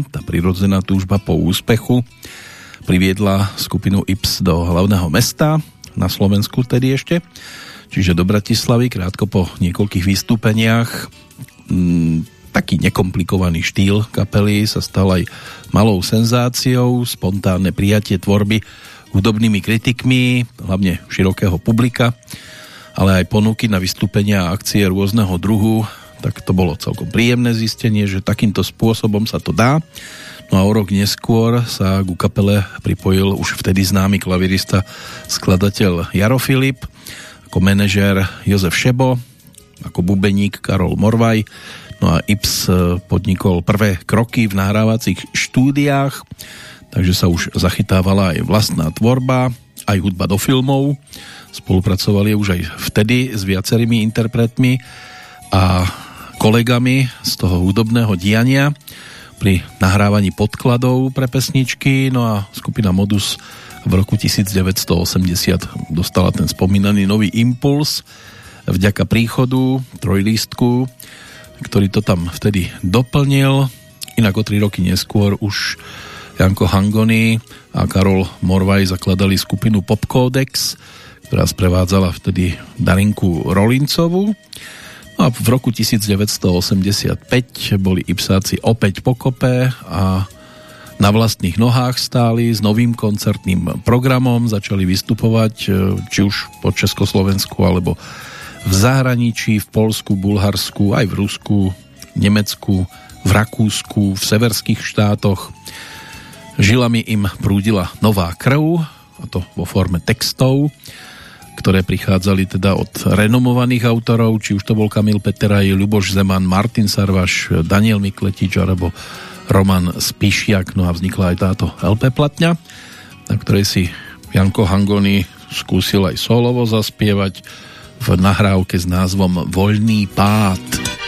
Tá prirodzená túžba po úspechu priviedla skupinu Ips do hlavného mesta, na Slovensku tedy ešte, čiže do Bratislavy, krátko po niekoľkých vystúpeniach. Mm, taký nekomplikovaný štýl kapely sa stal aj malou senzáciou, spontánne prijatie tvorby hudobnými kritikmi, hlavne širokého publika ale aj ponuky na vystúpenia a akcie rôzneho druhu, tak to bolo celkom príjemné zistenie, že takýmto spôsobom sa to dá. No a o rok neskôr sa ku kapele pripojil už vtedy známy klavirista, skladateľ Jaro Filip, ako manažér Jozef Šebo, ako bubeník Karol Morvaj, no a Ips podnikol prvé kroky v nahrávacích štúdiách, takže sa už zachytávala aj vlastná tvorba, aj hudba do filmov, Spolupracovali už aj vtedy s viacerými interpretmi a kolegami z toho hudobného diania pri nahrávaní podkladov pre pesničky, no a skupina Modus v roku 1980 dostala ten spomínaný nový impuls vďaka príchodu trojlístku, ktorý to tam vtedy doplnil. Inak o tri roky neskôr už Janko Hangony a Karol Morvaj zakladali skupinu Popcodex, ktorá sprevádzala vtedy Darinku Rolincovú. No a v roku 1985 boli Ipsáci opäť pokope a na vlastných nohách stáli s novým koncertným programom, začali vystupovať e, či už po Československu alebo v zahraničí, v Polsku, Bulharsku, aj v Rusku, Nemecku, v Rakúsku, v severských štátoch. Žilami im prúdila nová krv, a to vo forme textov ktoré prichádzali teda od renomovaných autorov, či už to bol Kamil Peteraj, Ľuboš Zeman, Martin Sarvaš, Daniel Mikletič alebo Roman Spišiak. No a vznikla aj táto LP platňa, na ktorej si Janko Hangony skúsil aj solovo zaspievať v nahrávke s názvom Voľný pád.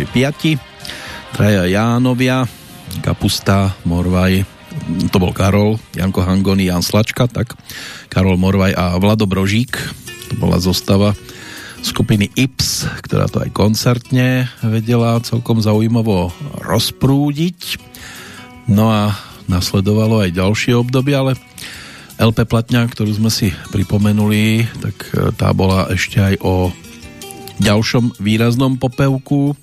Boli piati. Traja Jánovia, Kapusta, Morvaj, to bol Karol, Janko Hangony, Jan Slačka, tak Karol Morvaj a Vlado Brožík, to bola zostava skupiny Ips, ktorá to aj koncertne vedela celkom zaujímavo rozprúdiť. No a nasledovalo aj ďalšie obdobie, ale LP platňa, ktorú sme si pripomenuli, tak e, tá bola ešte aj o ďalšom výraznom popevku.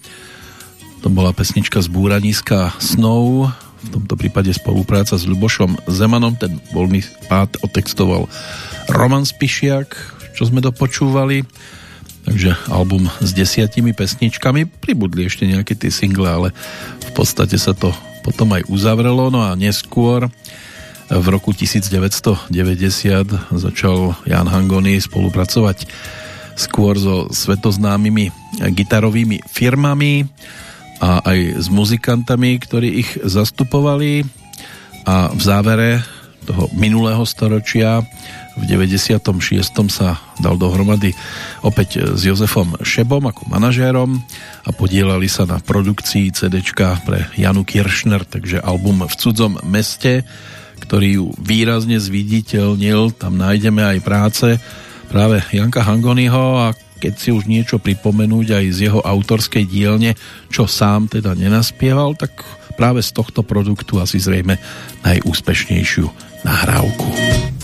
Bola pesnička z Búraniska snov, v tomto prípade spolupráca s Ľubošom Zemanom, ten voľný pád otextoval Roman Spišiak, čo sme dopočúvali. Takže album s desiatimi pesničkami, pribudli ešte nejaké tie single, ale v podstate sa to potom aj uzavrelo, no a neskôr v roku 1990 začal Jan Hangony spolupracovať skôr so svetoznámymi gitarovými firmami a aj s muzikantami, ktorí ich zastupovali a v závere toho minulého storočia v 96. sa dal dohromady opäť s Jozefom Šebom ako manažérom a podielali sa na produkcii CDčka pre Janu Kiršner, takže album v cudzom meste ktorý ju výrazne zviditeľnil. Tam nájdeme aj práce práve Janka Hangonyho a keď si už niečo pripomenúť aj z jeho autorskej dielne, čo sám teda nenaspieval, tak práve z tohto produktu asi zrejme najúspešnejšiu nahrávku.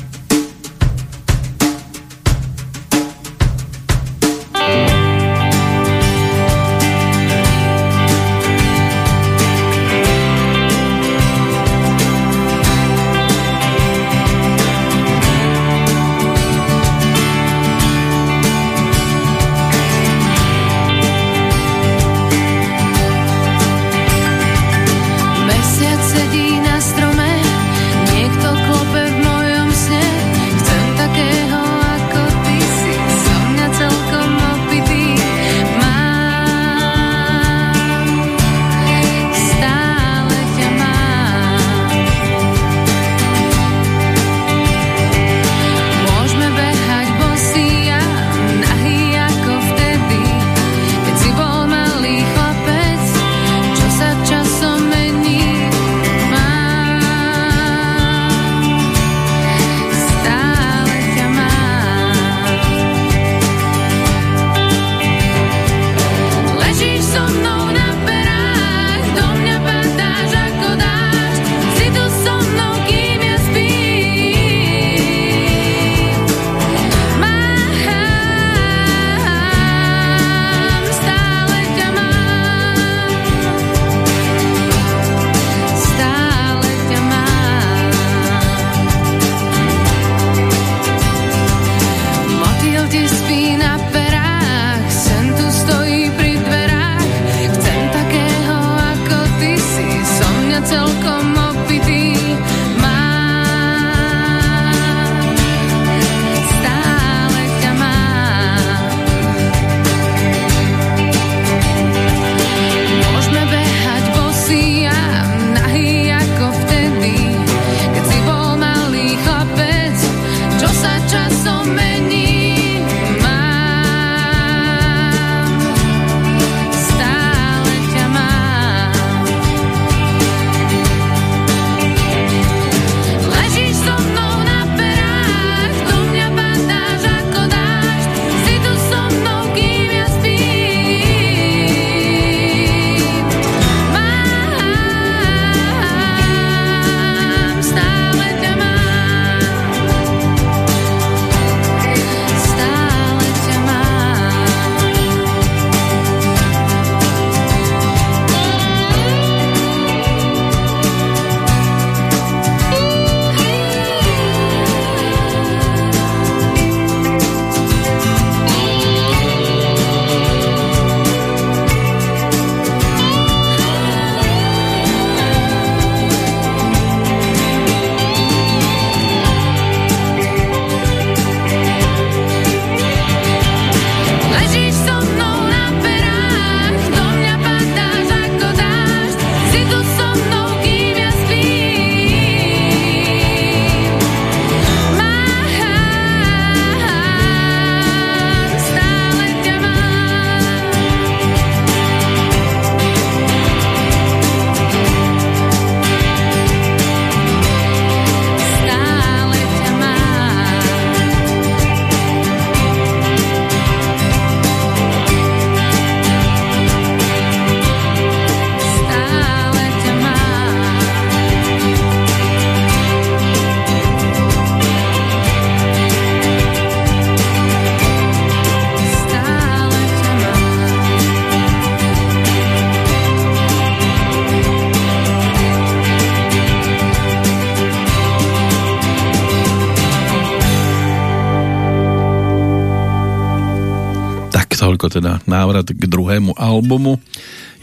Teda návrat k druhému albumu.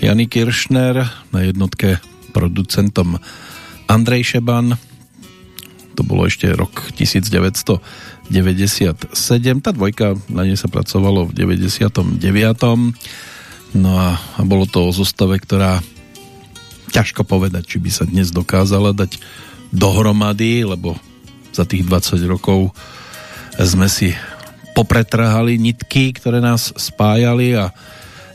Jany Kiršner na jednotke producentom Andrej Šeban. To bolo ešte rok 1997 tá dvojka na nej sa pracovalo v 99. no a, a bolo to o zostave, ktorá ťažko povedať, či by sa dnes dokázala dať dohromady, lebo za tých 20 rokov sme si popretrhali nitky, ktoré nás spájali a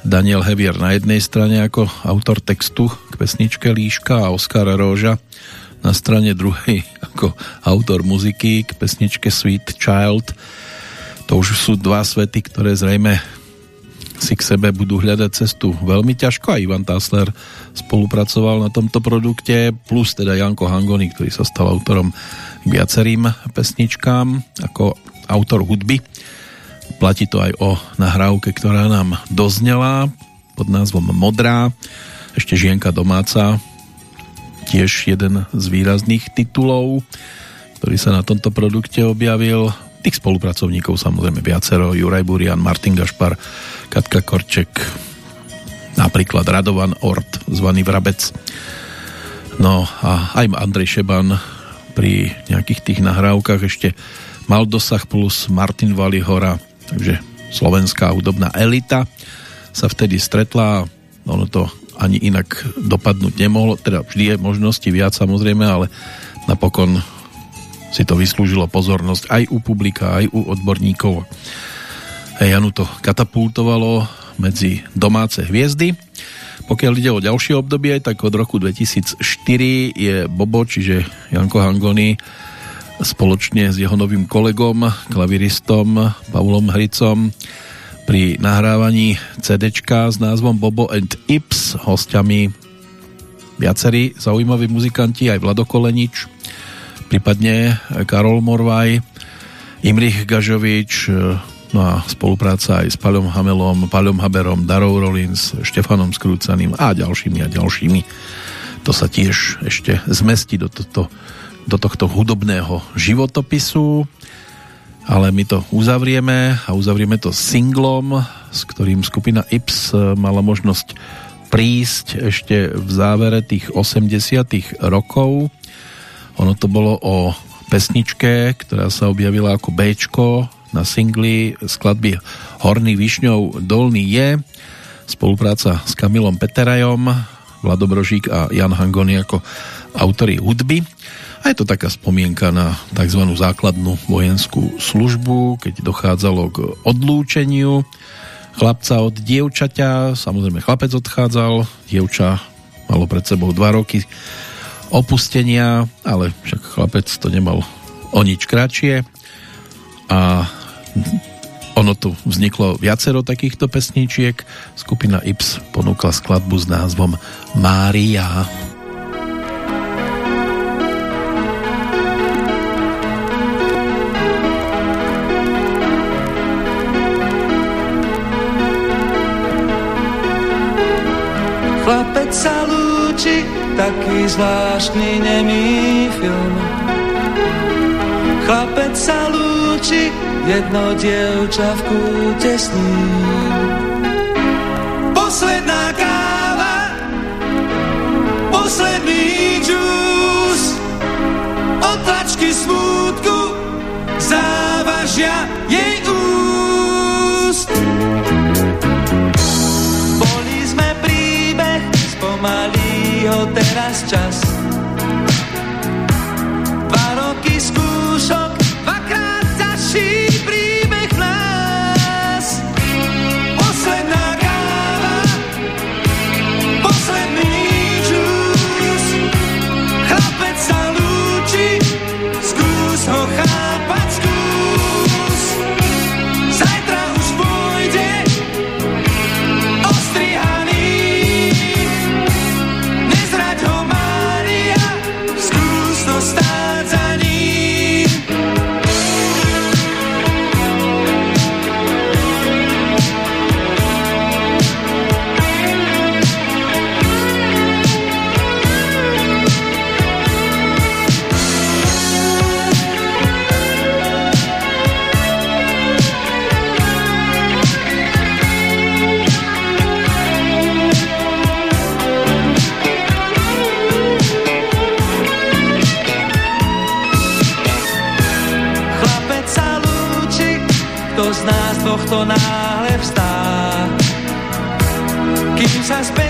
Daniel Hevier na jednej strane ako autor textu k pesničke Líška a Oskar Róža na strane druhej ako autor muziky k pesničke Sweet Child. To už sú dva svety, ktoré zrejme si k sebe budú hľadať cestu veľmi ťažko a Ivan Tásler spolupracoval na tomto produkte plus teda Janko Hangony, ktorý sa stal autorom k viacerým pesničkám ako autor hudby. Platí to aj o nahrávke, ktorá nám doznela pod názvom Modrá. Ešte Žienka domáca tiež jeden z výrazných titulov, ktorý sa na tomto produkte objavil. Tých spolupracovníkov samozrejme viacero, Juraj Burian, Martin Gašpar, Katka Korček, napríklad Radovan Ort, zvaný Vrabec. No a aj Andrej Šeban pri nejakých tých nahrávkach ešte mal dosah plus Martin Valihora, takže slovenská hudobná elita sa vtedy stretla ono to ani inak dopadnúť nemohlo, teda vždy je možnosti viac samozrejme, ale napokon si to vyslúžilo pozornosť aj u publika, aj u odborníkov. Janu to katapultovalo medzi domáce hviezdy. Pokiaľ ide o ďalšie obdobie, tak od roku 2004 je Bobo, čiže Janko Hangony spoločne s jeho novým kolegom, klaviristom Pavlom Hricom pri nahrávaní CD s názvom Bobo and Ips. Hostiami viacerí zaujímaví muzikanti aj Vlado Kolenič prípadne Karol Morvaj Imrich Gažovič no a spolupráca aj s Paľom Hamelom Paľom Haberom, Darou Rollins Štefanom Skrúcaným a ďalšími a ďalšími. To sa tiež ešte zmestí do, toto, do tohto hudobného životopisu ale my to uzavrieme a uzavrieme to singlom, s ktorým skupina Ips mala možnosť prísť ešte v závere tých 80 rokov. Ono to bolo o pesničke, ktorá sa objavila ako B na singli skladby Horný Višňov Dolný je spolupráca s Kamilom Peterajom Vlado Brožík a Jan Hangoni ako autory hudby a je to taká spomienka na tzv. základnú vojenskú službu, keď dochádzalo k odlúčeniu chlapca od dievčaťa. Samozrejme chlapec odchádzal, dievča malo pred sebou dva roky opustenia, ale však chlapec to nemal o nič kratšie a ono tu vzniklo viacero takýchto pesničiek. Skupina Ips ponúkla skladbu s názvom Mária. Mária. Taký zvláštny nemý film. Chlapec sa lúči, jedno dievča v kúte s ním. Posledná káva, posledný džús, otlačky smútku, závažia jej úst. pomalý ho teraz čas. Kým sa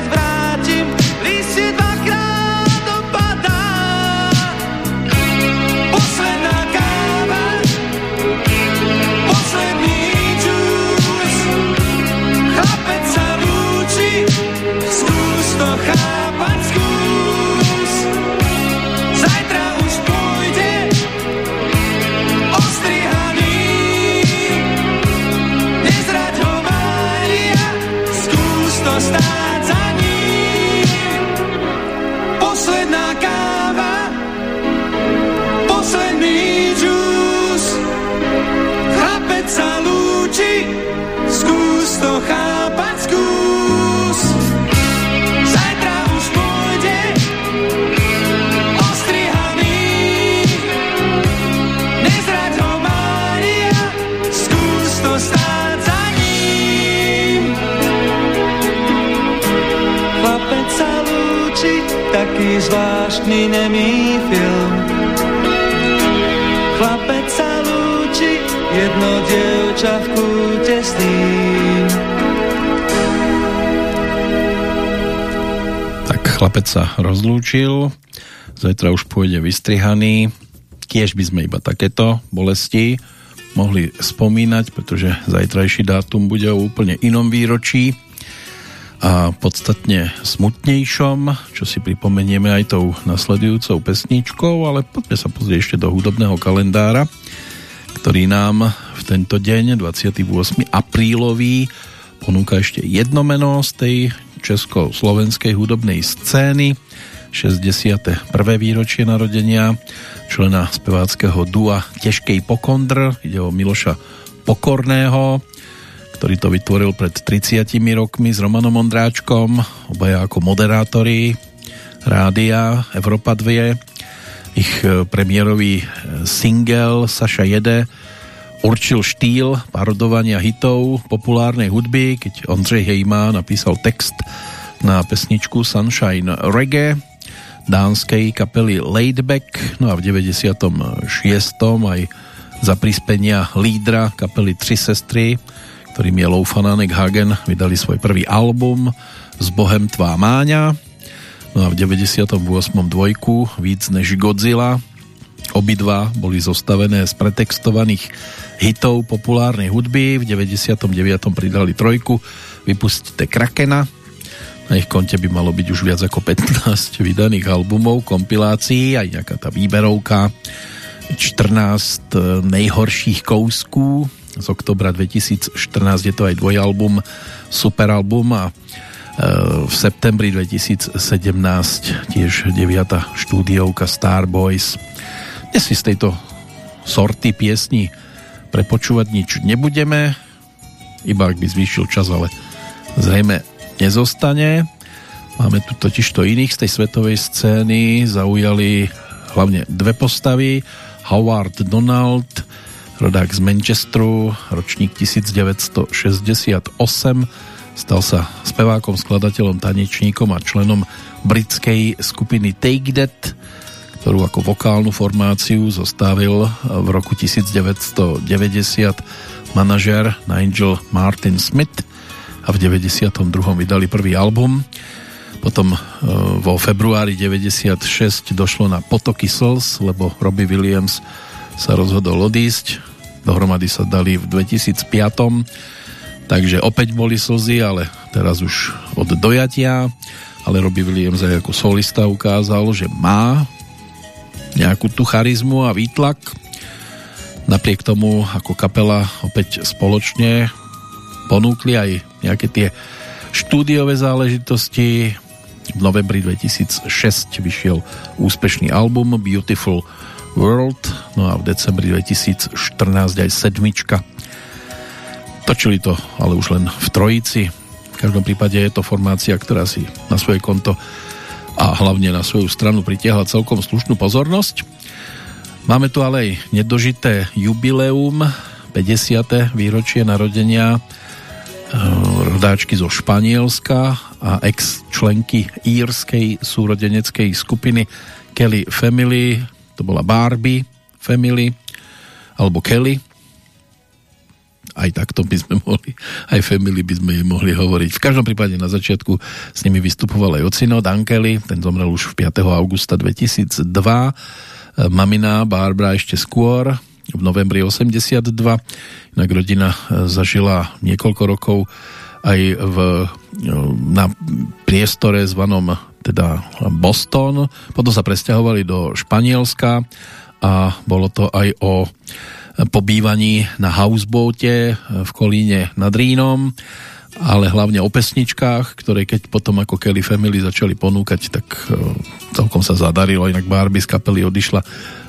zvláštny nemý film. Chlapec sa lúči, jedno dievča v kúte s tým. Tak chlapec sa rozlúčil, zajtra už pôjde vystrihaný. Tiež by sme iba takéto bolesti mohli spomínať, pretože zajtrajší dátum bude o úplne inom výročí a podstatne smutnejšom, čo si pripomenieme aj tou nasledujúcou pesničkou, ale poďme sa pozrieť ešte do hudobného kalendára, ktorý nám v tento deň, 28. aprílový, ponúka ešte jedno meno z tej česko-slovenskej hudobnej scény, 61. výročie narodenia člena speváckého dua Težkej Pokondr, ide o Miloša Pokorného, ktorý to vytvoril pred 30 rokmi s Romanom Ondráčkom, obaja ako moderátori rádia Evropa 2. Ich e, premiérový e, single Saša Jede určil štýl parodovania hitov populárnej hudby, keď Ondřej Hejma napísal text na pesničku Sunshine Reggae dánskej kapely Laidback, no a v 96. aj za prispenia lídra kapely Tři sestry, ktorým je Loufananek Hagen, vydali svoj prvý album S Bohem tvá máňa. No a v 98. dvojku Víc než Godzilla. Obidva boli zostavené z pretextovaných hitov populárnej hudby. V 99. pridali trojku Vypustite Krakena. Na ich konte by malo byť už viac ako 15 vydaných albumov, kompilácií, aj nejaká tá výberovka 14 nejhorších kousků z oktobra 2014 je to aj dvojalbum, superalbum a e, v septembri 2017 tiež 9. štúdiovka Starboys. Dnes si z tejto sorty piesni prepočúvať nič nebudeme, iba ak by zvýšil čas, ale zrejme nezostane. Máme tu totižto iných z tej svetovej scény, zaujali hlavne dve postavy, Howard Donald, rodák z Manchesteru, ročník 1968, stal sa spevákom, skladateľom, tanečníkom a členom britskej skupiny Take That, ktorú ako vokálnu formáciu zostavil v roku 1990 manažer Nigel Martin Smith a v 92. vydali prvý album. Potom vo februári 96 došlo na potoky slz, lebo Robbie Williams sa rozhodol odísť. Dohromady sa dali v 2005. Takže opäť boli slzy, ale teraz už od dojatia. Ale Robbie Williams aj ako solista ukázal, že má nejakú tú charizmu a výtlak. Napriek tomu ako kapela opäť spoločne ponúkli aj nejaké tie štúdiové záležitosti, v novembri 2006 vyšiel úspešný album Beautiful World, no a v decembri 2014 aj sedmička. Točili to ale už len v trojici. V každom prípade je to formácia, ktorá si na svoje konto a hlavne na svoju stranu pritiahla celkom slušnú pozornosť. Máme tu ale aj nedožité jubileum, 50. výročie narodenia rodáčky zo Španielska a ex-členky írskej súrodeneckej skupiny Kelly Family, to bola Barbie Family, alebo Kelly. aj takto by sme mohli, aj family by sme jej mohli hovoriť. V každom prípade na začiatku s nimi vystupoval aj ocino Dankely, ten zomrel už 5. augusta 2002, mamina Barbara ešte skôr, v novembri 82. Inak rodina zažila niekoľko rokov aj v, na priestore zvanom teda Boston, potom sa presťahovali do Španielska a bolo to aj o pobývaní na houseboate v Kolíne nad Rínom, ale hlavne o pesničkách, ktoré keď potom ako Kelly Family začali ponúkať, tak e, celkom sa zadarilo, inak Barbie z kapely odišla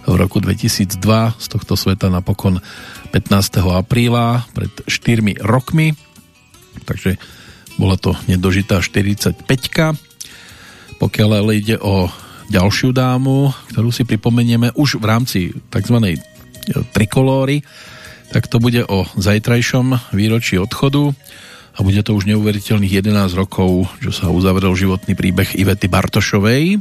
v roku 2002 z tohto sveta napokon 15. apríla pred 4 rokmi, takže bola to nedožitá 45 pokiaľ ale ide o ďalšiu dámu, ktorú si pripomenieme už v rámci tzv. trikolóry, tak to bude o zajtrajšom výročí odchodu a bude to už neuveriteľných 11 rokov, čo sa uzavrel životný príbeh Ivety Bartošovej.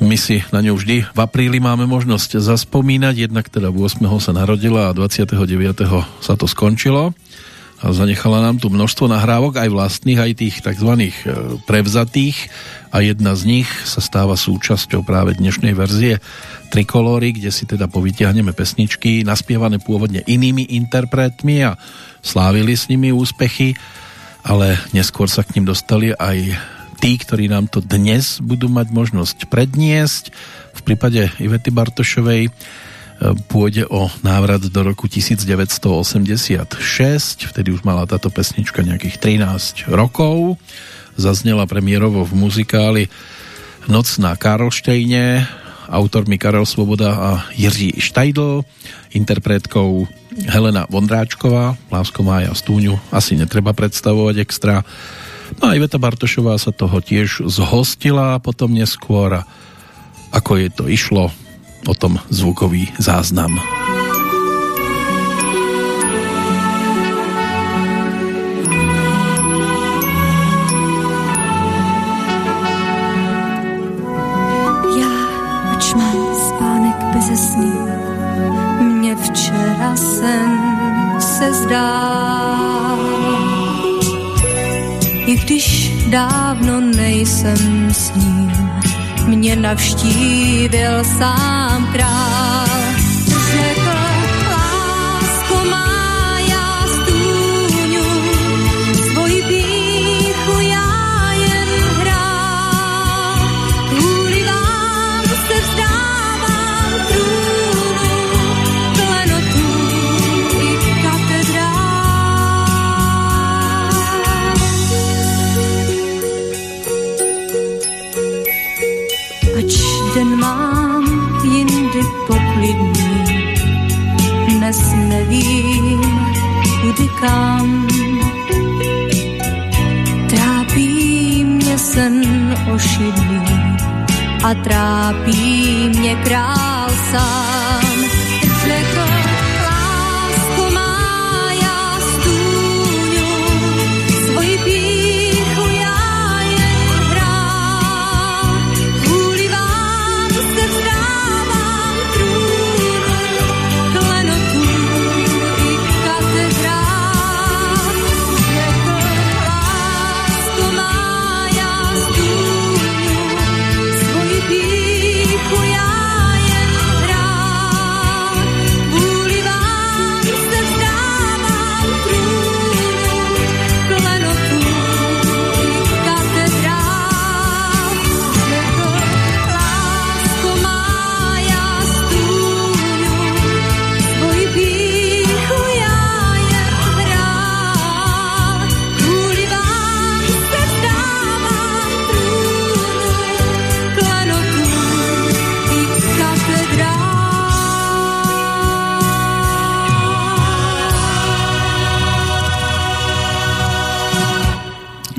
My si na ňu vždy v apríli máme možnosť zaspomínať, jednak teda 8. sa narodila a 29. sa to skončilo a zanechala nám tu množstvo nahrávok, aj vlastných, aj tých tzv. E, prevzatých a jedna z nich sa stáva súčasťou práve dnešnej verzie Trikolóry, kde si teda povytiahneme pesničky naspievané pôvodne inými interpretmi a slávili s nimi úspechy, ale neskôr sa k ním dostali aj tí, ktorí nám to dnes budú mať možnosť predniesť. V prípade Ivety Bartošovej pôjde o návrat do roku 1986, vtedy už mala táto pesnička nejakých 13 rokov, zaznela premiérovo v muzikáli Noc na Karlštejne, autormi Karel Svoboda a Jiří Štajdl, interpretkou Helena Vondráčková, Lásko Mája Stúňu, asi netreba predstavovať extra. No a Iveta Bartošová sa toho tiež zhostila potom neskôr ako je to išlo, potom zvukový záznam. Já, ač mám spánek beze sny, mě včera sen se zdá. I když dávno nejsem s ním, mě navštívil sám král. Nevím, kudy kam. Trápí mě sen ošidlý a trápí mě král sám.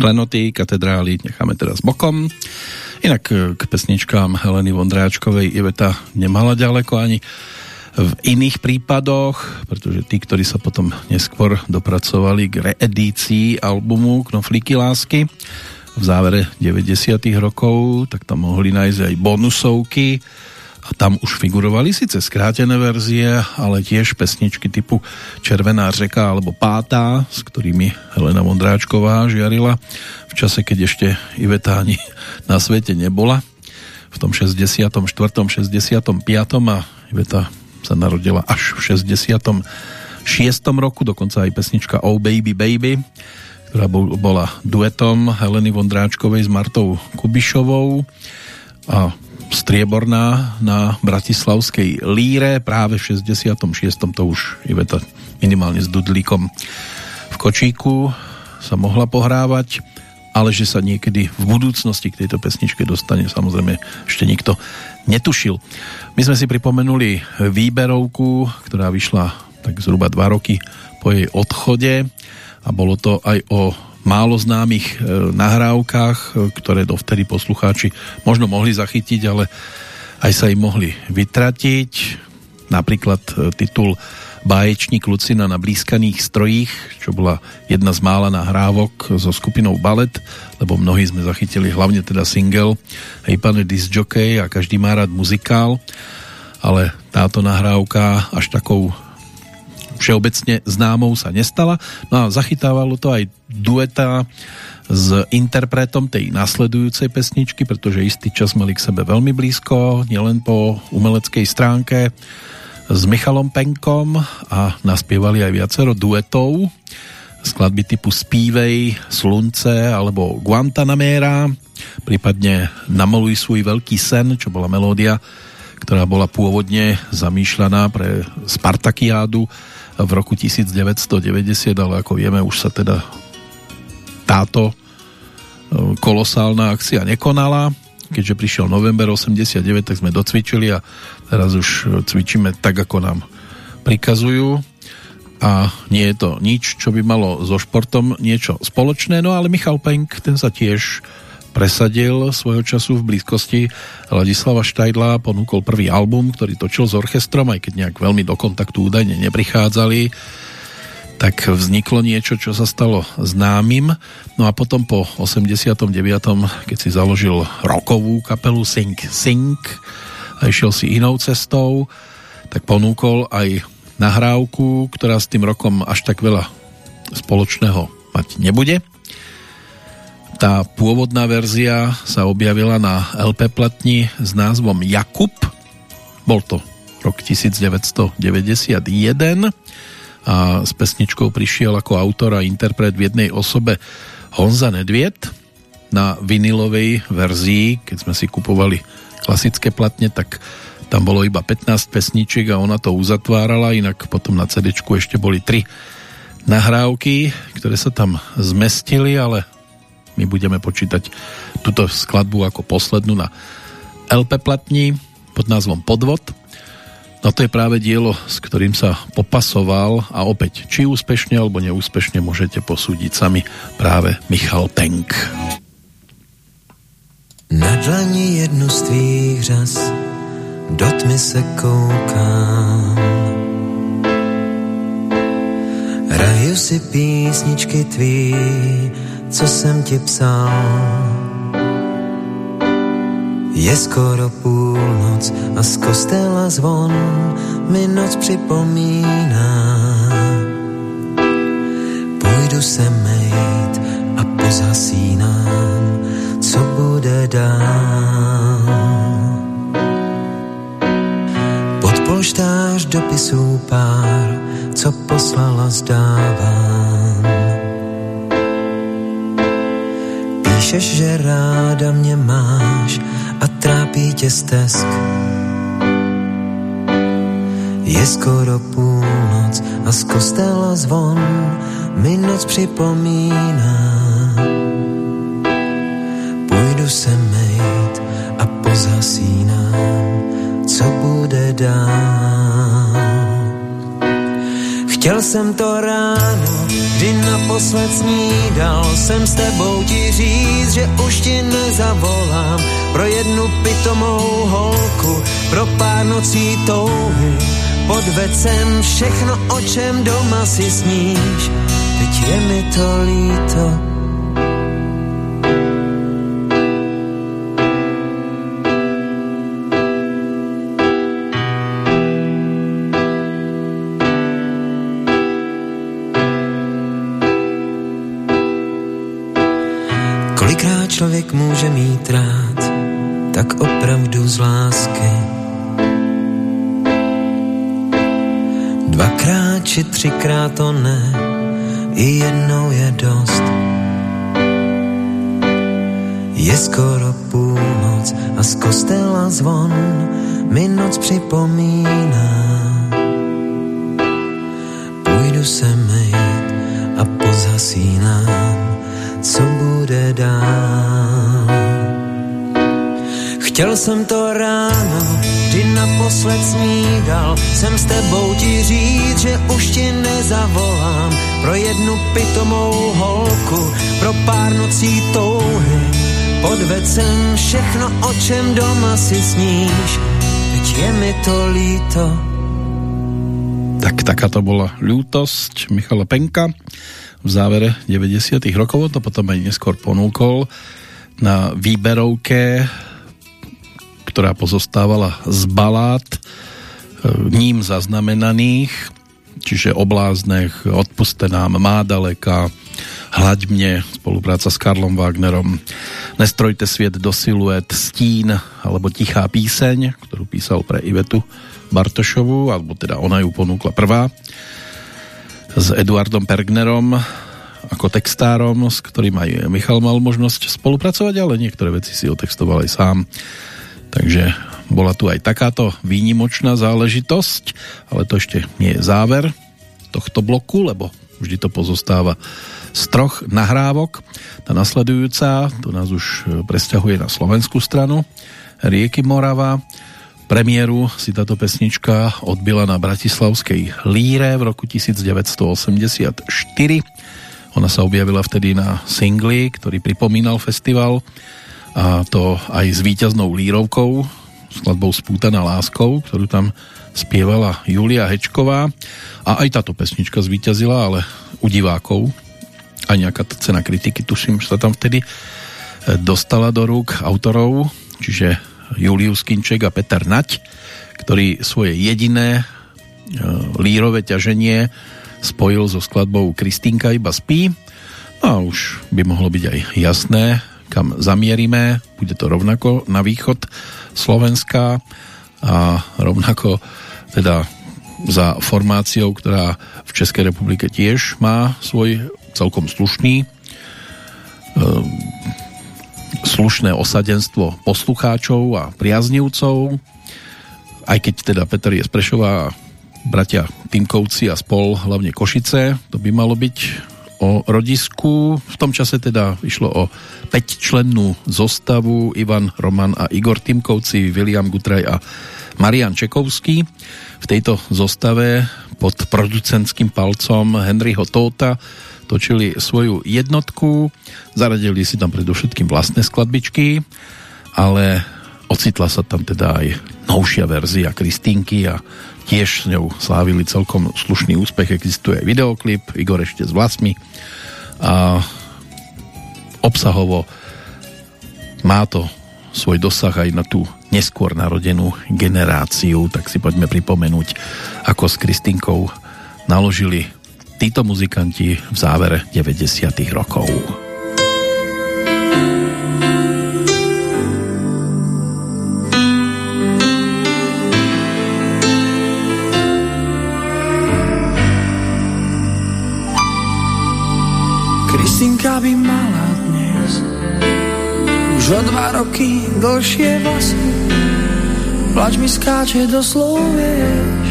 Klenoty, katedrály necháme teraz bokom. Inak e, k pesničkám Heleny Vondráčkovej Iveta nemala ďaleko ani v iných prípadoch, pretože tí, ktorí sa potom neskôr dopracovali k reedícii albumu Knoflíky lásky v závere 90. rokov, tak tam mohli nájsť aj bonusovky a tam už figurovali síce skrátené verzie, ale tiež pesničky typu Červená řeka alebo Pátá, s ktorými Helena Vondráčková žiarila v čase, keď ešte Iveta ani na svete nebola v tom 64. 65. a Iveta sa narodila až v 66. roku, dokonca aj pesnička Oh Baby Baby, ktorá bola duetom Heleny Vondráčkovej s Martou Kubišovou a strieborná na bratislavskej líre. Práve v 66. to už Iveta minimálne s Dudlíkom v kočíku sa mohla pohrávať ale že sa niekedy v budúcnosti k tejto pesničke dostane, samozrejme ešte nikto netušil. My sme si pripomenuli výberovku, ktorá vyšla tak zhruba dva roky po jej odchode a bolo to aj o málo známych e, nahrávkach, e, ktoré dovtedy poslucháči možno mohli zachytiť, ale aj sa im mohli vytratiť. Napríklad e, titul báječník Lucina na blízkaných strojích, čo bola jedna z mála nahrávok so skupinou Ballet, lebo mnohí sme zachytili hlavne teda single Hej pane disjockey a každý má rád muzikál, ale táto nahrávka až takou všeobecne známou sa nestala. No a zachytávalo to aj dueta s interpretom tej nasledujúcej pesničky, pretože istý čas mali k sebe veľmi blízko, nielen po umeleckej stránke, s Michalom Penkom a naspievali aj viacero duetov skladby typu Spívej, Slunce alebo Guantanamera. Prípadne Namoluj svůj veľký sen, čo bola melódia, ktorá bola pôvodne zamýšľaná pre Spartakiádu v roku 1990, ale ako vieme, už sa teda táto e, kolosálna akcia nekonala. Keďže prišiel november 89, tak sme docvičili a teraz už e, cvičíme tak, ako nám prikazujú. A nie je to nič, čo by malo so športom niečo spoločné, no ale Michal Penk, ten sa tiež presadil svojho času v blízkosti Ladislava Štajdla, ponúkol prvý album, ktorý točil s orchestrom, aj keď nejak veľmi do kontaktu údajne neprichádzali tak vzniklo niečo, čo sa stalo známym. No a potom po 89. keď si založil rokovú kapelu Sing Sing a išiel si inou cestou, tak ponúkol aj nahrávku, ktorá s tým rokom až tak veľa spoločného mať nebude. Tá pôvodná verzia sa objavila na LP platni s názvom Jakub. Bol to rok 1991 a s pesničkou prišiel ako autor a interpret v jednej osobe Honza Nedviet na vinilovej verzii, keď sme si kupovali klasické platne, tak tam bolo iba 15 pesničiek a ona to uzatvárala, inak potom na CD ešte boli tri nahrávky, ktoré sa tam zmestili, ale my budeme počítať túto skladbu ako poslednú na LP platni pod názvom Podvod No to je práve dielo, s ktorým sa popasoval a opäť, či úspešne alebo neúspešne môžete posúdiť sami práve Michal Penk. Na dlani jednu z tvých řas do tmy se koukám. Hraju si písničky tvý, co jsem ti psal je skoro půlnoc a z kostela zvon mi noc připomíná. Půjdu se mejt a pozasínám, co bude dál. Pod polštář dopisů pár, co poslala zdávám. Píšeš, že ráda mě máš, a trápí tě stesk. Je skoro půlnoc a z kostela zvon mi noc připomíná. Půjdu se mejt a pozasínám, co bude dál. Chtěl jsem to ráno, kdy naposled snídal jsem s tebou ti říct, že už ti nezavolám pro jednu pitomou holku, pro pár nocí touhy. Pod vecem všechno, o čem doma si sníš, teď je mi to líto, třikrát to ne, i jednou je dost. Je skoro půlnoc a z kostela zvon mi noc připomíná. Chtěl jsem to ráno, kdy naposled snídal, jsem s tebou ti říct, že už ti nezavolám pro jednu pitomou holku, pro pár nocí touhy. Podved jsem všechno, o čem doma si sníš, teď je mi to líto. Tak takáto bola ľútosť Michala Penka v závere 90 rokov, to potom aj neskôr ponúkol na výberovke, ktorá pozostávala z balát e, ním zaznamenaných, čiže obláznych, odpuste nám, má daleka, hľaď mne, spolupráca s Karlom Wagnerom, Nestrojte sviet do siluet, Stín alebo Tichá píseň, ktorú písal pre Ivetu Bartošovu, alebo teda ona ju ponúkla prvá s Eduardom Pergnerom ako textárom, s ktorým aj Michal mal možnosť spolupracovať, ale niektoré veci si otextoval aj sám. Takže bola tu aj takáto výnimočná záležitosť, ale to ešte nie je záver tohto bloku, lebo vždy to pozostáva z troch nahrávok. Tá nasledujúca, to nás už presťahuje na slovenskú stranu, Rieky Morava, Premiéru si táto pesnička odbila na Bratislavskej líre v roku 1984. Ona sa objavila vtedy na singli, ktorý pripomínal festival a to aj s víťaznou lírovkou, skladbou Spútaná láskou, ktorú tam spievala Julia Hečková. A aj táto pesnička zvíťazila, ale u divákov. A nejaká cena kritiky, tuším, sa tam vtedy dostala do rúk autorov, čiže Julius Kinček a Peter Nať, ktorý svoje jediné e, lírové ťaženie spojil so skladbou Kristýnka iba spí. No a už by mohlo byť aj jasné, kam zamierime. Bude to rovnako na východ Slovenska a rovnako teda za formáciou, ktorá v Českej republike tiež má svoj celkom slušný e, slušné osadenstvo poslucháčov a priaznivcov. Aj keď teda Peter je z Prešova bratia Timkovci a spol, hlavne Košice, to by malo byť o rodisku. V tom čase teda išlo o 5-člennú zostavu Ivan, Roman a Igor Timkovci, William Gutraj a Marian Čekovský. V tejto zostave pod producentským palcom Henryho Tóta točili svoju jednotku, zaradili si tam predovšetkým vlastné skladbičky, ale ocitla sa tam teda aj novšia verzia Kristínky a tiež s ňou slávili celkom slušný úspech. Existuje videoklip, Igor ešte s vlasmi a obsahovo má to svoj dosah aj na tú neskôr narodenú generáciu, tak si poďme pripomenúť, ako s Kristinkou naložili títo muzikanti v závere 90. rokov. Kristinka by mala dnes už o dva roky dlhšie vlasy. Plač mi skáče do slovieš,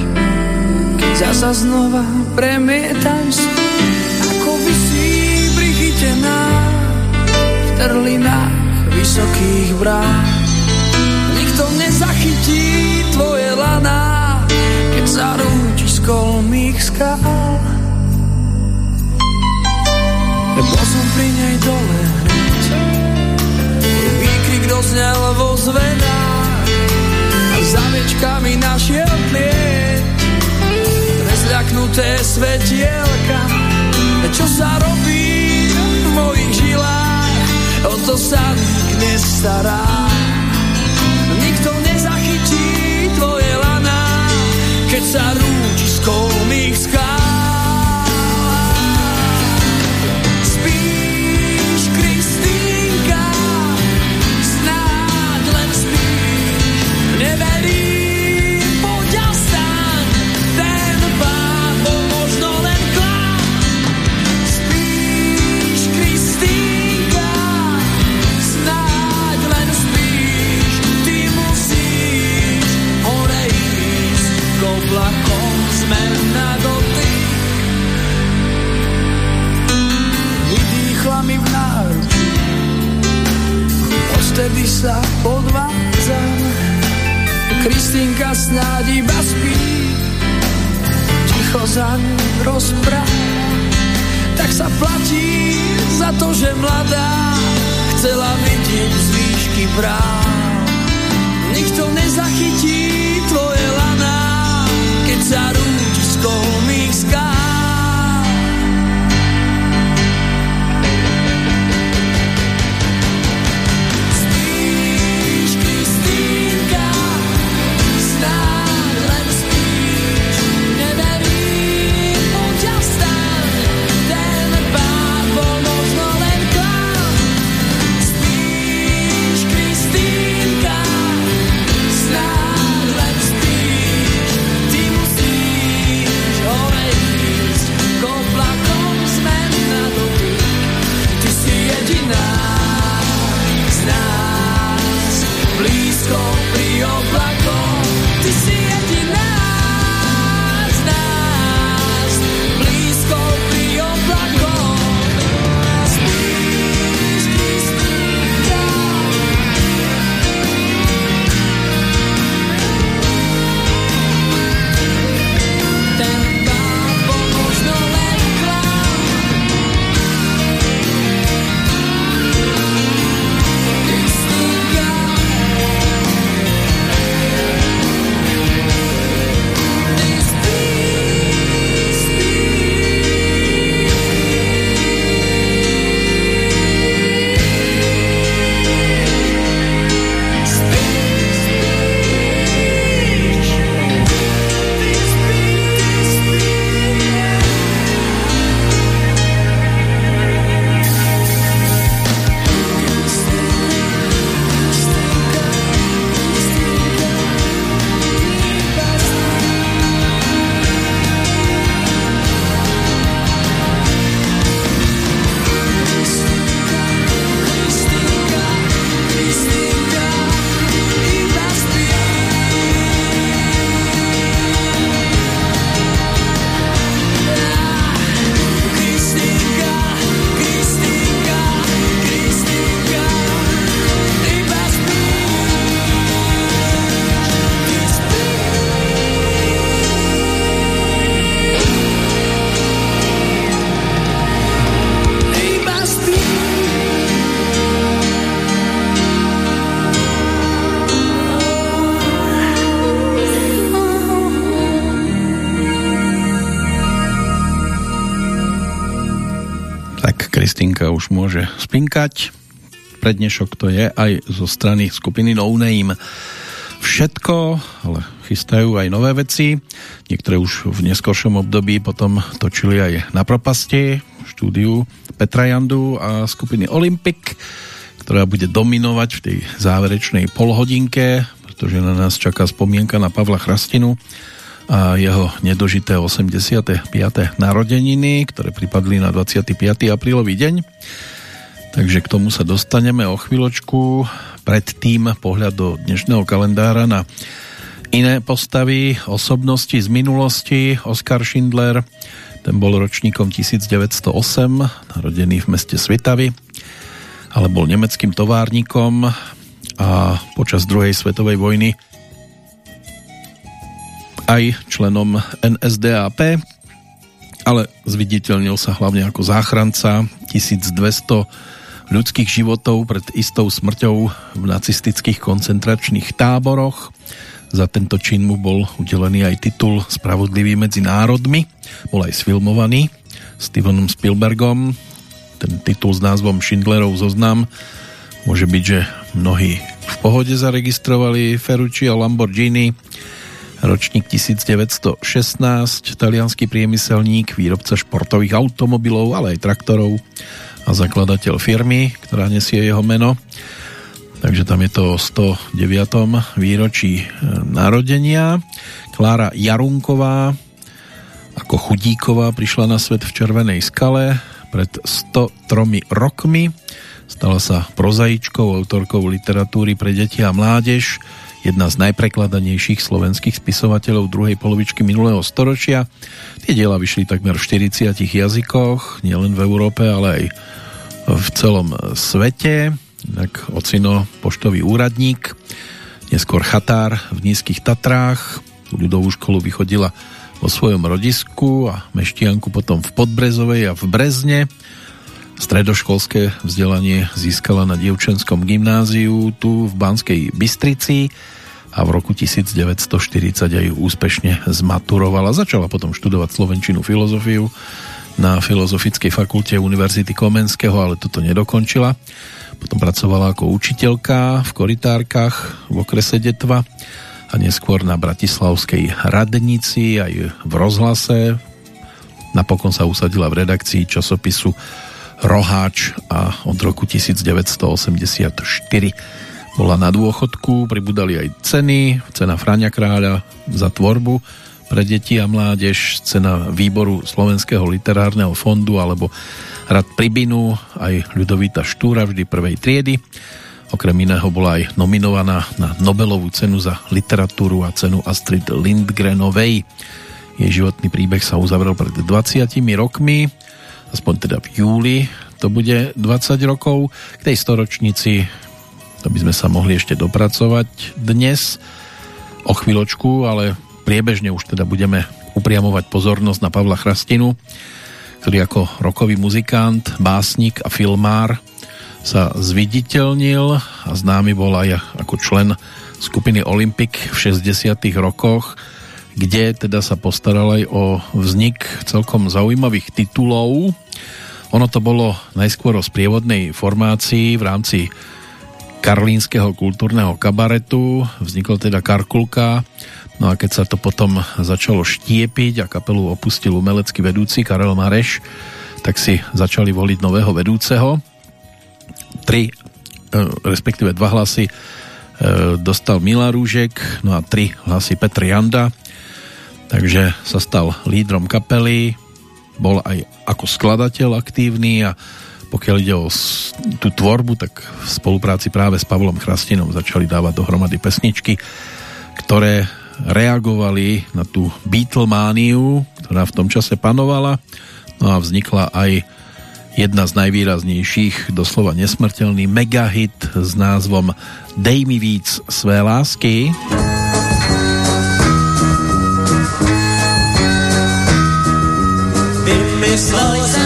Zasa znova premietam sa, ako vysí prichytená v trlinách vysokých brán. Nikto nezachytí tvoje laná, keď zarúči z kolmých skál. Bol som pri nej dole hneď, výkrik doznel vo zvedách a za večkami našiel plieť zľaknuté svetielka. Čo sa robí v mojich žilách, o to sa nik nestará. Nikto nezachytí tvoje lana, keď sa rúči niekedy sa podvádzam. Kristinka snáď iba spí, ticho za rozpráva. Tak sa platí za to, že mladá chcela vidieť z výšky práv. Nikto nezachytí tvoje laná, keď sa rúti z spinkať. Prednešok to je aj zo strany skupiny No Name všetko, ale chystajú aj nové veci. Niektoré už v neskoršom období potom točili aj na propasti štúdiu Petra Jandu a skupiny Olympic, ktorá bude dominovať v tej záverečnej polhodinke, pretože na nás čaká spomienka na Pavla Chrastinu a jeho nedožité 85. narodeniny, ktoré pripadli na 25. aprílový deň. Takže k tomu sa dostaneme o chvíľočku. Predtým pohľad do dnešného kalendára na iné postavy, osobnosti z minulosti. Oskar Schindler, ten bol ročníkom 1908, narodený v meste Svitavy, ale bol nemeckým továrnikom a počas druhej svetovej vojny aj členom NSDAP, ale zviditeľnil sa hlavne ako záchranca 1200 ľudských životov pred istou smrťou v nacistických koncentračných táboroch. Za tento čin mu bol udelený aj titul Spravodlivý medzi národmi. Bol aj sfilmovaný Stevenom Spielbergom. Ten titul s názvom Schindlerov zoznam môže byť, že mnohí v pohode zaregistrovali Ferrucci a Lamborghini ročník 1916, talianský priemyselník, výrobca športových automobilov, ale aj traktorov a zakladateľ firmy, ktorá nesie jeho meno. Takže tam je to o 109. výročí e, narodenia. Klára Jarunková ako chudíková prišla na svet v Červenej skale pred 103 rokmi. Stala sa prozaičkou, autorkou literatúry pre deti a mládež, jedna z najprekladanejších slovenských spisovateľov druhej polovičky minulého storočia. Tie diela vyšli takmer v 40 jazykoch, nielen v Európe, ale aj v celom svete. tak ocino poštový úradník, neskôr chatár v Nízkych Tatrách, ľudovú školu vychodila vo svojom rodisku a meštianku potom v Podbrezovej a v Brezne. Stredoškolské vzdelanie získala na dievčenskom gymnáziu tu v Banskej Bystrici a v roku 1940 aj úspešne zmaturovala. Začala potom študovať slovenčinu filozofiu na Filozofickej fakulte Univerzity Komenského, ale toto nedokončila. Potom pracovala ako učiteľka v koritárkach v okrese Detva a neskôr na Bratislavskej radnici aj v rozhlase. Napokon sa usadila v redakcii časopisu Roháč a od roku 1984 bola na dôchodku, pribudali aj ceny, cena Fráňa Kráľa za tvorbu pre deti a mládež, cena výboru Slovenského literárneho fondu alebo Rad Pribinu, aj Ľudovita Štúra vždy prvej triedy. Okrem iného bola aj nominovaná na Nobelovú cenu za literatúru a cenu Astrid Lindgrenovej. Jej životný príbeh sa uzavrel pred 20 rokmi, aspoň teda v júli to bude 20 rokov. K tej storočnici to by sme sa mohli ešte dopracovať dnes o chvíľočku, ale priebežne už teda budeme upriamovať pozornosť na Pavla Chrastinu, ktorý ako rokový muzikant, básnik a filmár sa zviditeľnil a známy bol aj ako člen skupiny Olympic v 60 rokoch, kde teda sa postaral aj o vznik celkom zaujímavých titulov. Ono to bolo najskôr o sprievodnej formácii v rámci Karlínskeho kultúrneho kabaretu, vznikol teda Karkulka, No a keď sa to potom začalo štiepiť a kapelu opustil umelecký vedúci Karel Mareš, tak si začali voliť nového vedúceho. Tri, e, respektíve dva hlasy e, dostal Mila Rúžek, no a tri hlasy Petr Janda. Takže sa stal lídrom kapely, bol aj ako skladateľ aktívny a pokiaľ ide o tú tvorbu, tak v spolupráci práve s Pavlom Chrastinom začali dávať dohromady pesničky, ktoré reagovali na tú Beatlemániu, ktorá v tom čase panovala. No a vznikla aj jedna z najvýraznejších, doslova nesmrteľný megahit s názvom Dej mi víc své lásky. Vymyslel jsem spoustu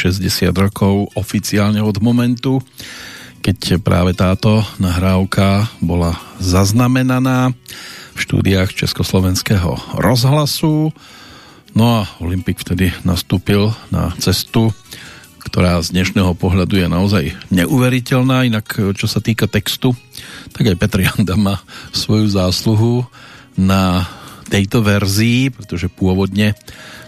60 rokov oficiálne od momentu, keď práve táto nahrávka bola zaznamenaná v štúdiách Československého rozhlasu. No a Olympik vtedy nastúpil na cestu, ktorá z dnešného pohľadu je naozaj neuveriteľná. Inak čo sa týka textu, tak aj Petr Janda má svoju zásluhu na tejto verzii, pretože pôvodne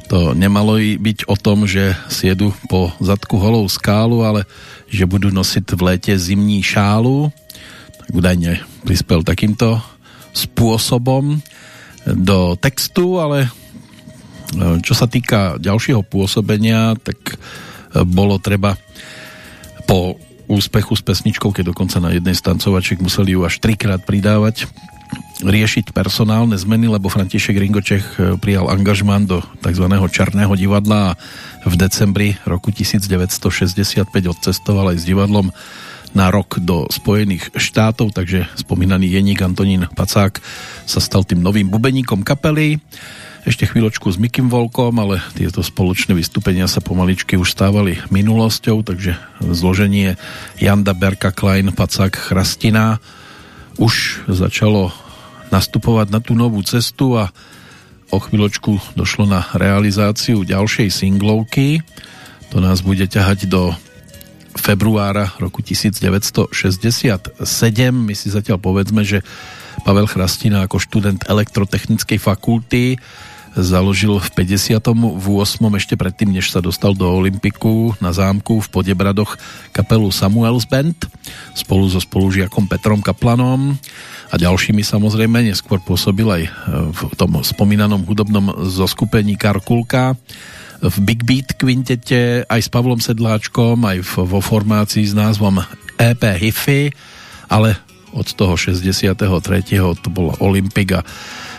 to nemalo byť o tom, že siedu po zadku holou skálu, ale že budú nosiť v léte zimní šálu. Tak údajne prispel takýmto spôsobom do textu, ale e, čo sa týka ďalšieho pôsobenia, tak e, bolo treba po úspechu s pesničkou, keď dokonca na jednej stancovačiek museli ju až trikrát pridávať, riešiť personálne zmeny, lebo František Ringočech e, prijal angažmán do tzv. Černého divadla a v decembri roku 1965 odcestoval aj s divadlom na rok do Spojených štátov, takže spomínaný Jeník Antonín Pacák sa stal tým novým bubeníkom kapely. Ešte chvíľočku s Mikim Volkom, ale tieto spoločné vystúpenia sa pomaličky už stávali minulosťou, takže zloženie Janda Berka Klein Pacák Chrastina už začalo nastupovať na tú novú cestu a o chvíľočku došlo na realizáciu ďalšej singlovky. To nás bude ťahať do februára roku 1967. My si zatiaľ povedzme, že Pavel Chrastina ako študent elektrotechnickej fakulty založil v 58. ešte predtým, než sa dostal do Olympiku na zámku v Podebradoch kapelu Samuels Band spolu so spolužiakom Petrom Kaplanom a ďalšími samozrejme. Neskôr pôsobil aj v tom spomínanom hudobnom zoskupení Karkulka v Big Beat kvintete aj s Pavlom Sedláčkom, aj vo formácii s názvom EP Hifi, ale od toho 63. to bol Olympik a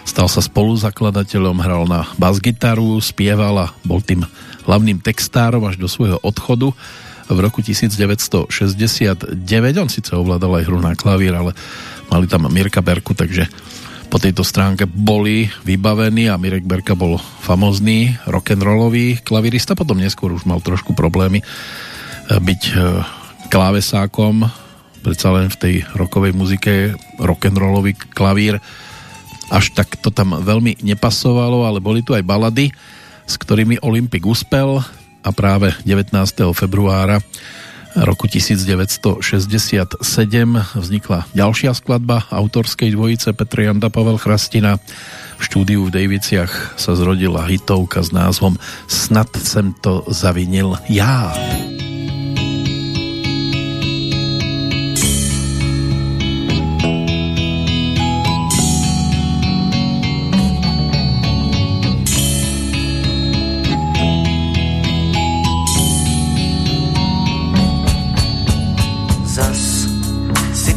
stal sa spoluzakladateľom, hral na bas-gitaru, spieval a bol tým hlavným textárom až do svojho odchodu v roku 1969. On síce ovládal aj hru na klavír, ale mali tam Mirka Berku, takže po tejto stránke boli vybavení a Mirek Berka bol famozný rock'n'rollový klavirista, potom neskôr už mal trošku problémy e, byť e, klávesákom, predsa len v tej rokovej muzike rock'n'rollový klavír až tak to tam veľmi nepasovalo, ale boli tu aj balady, s ktorými Olympik uspel a práve 19. februára roku 1967 vznikla ďalšia skladba autorskej dvojice Petr Janda Pavel Chrastina. V štúdiu v Dejviciach sa zrodila hitovka s názvom Snad sem to zavinil ja.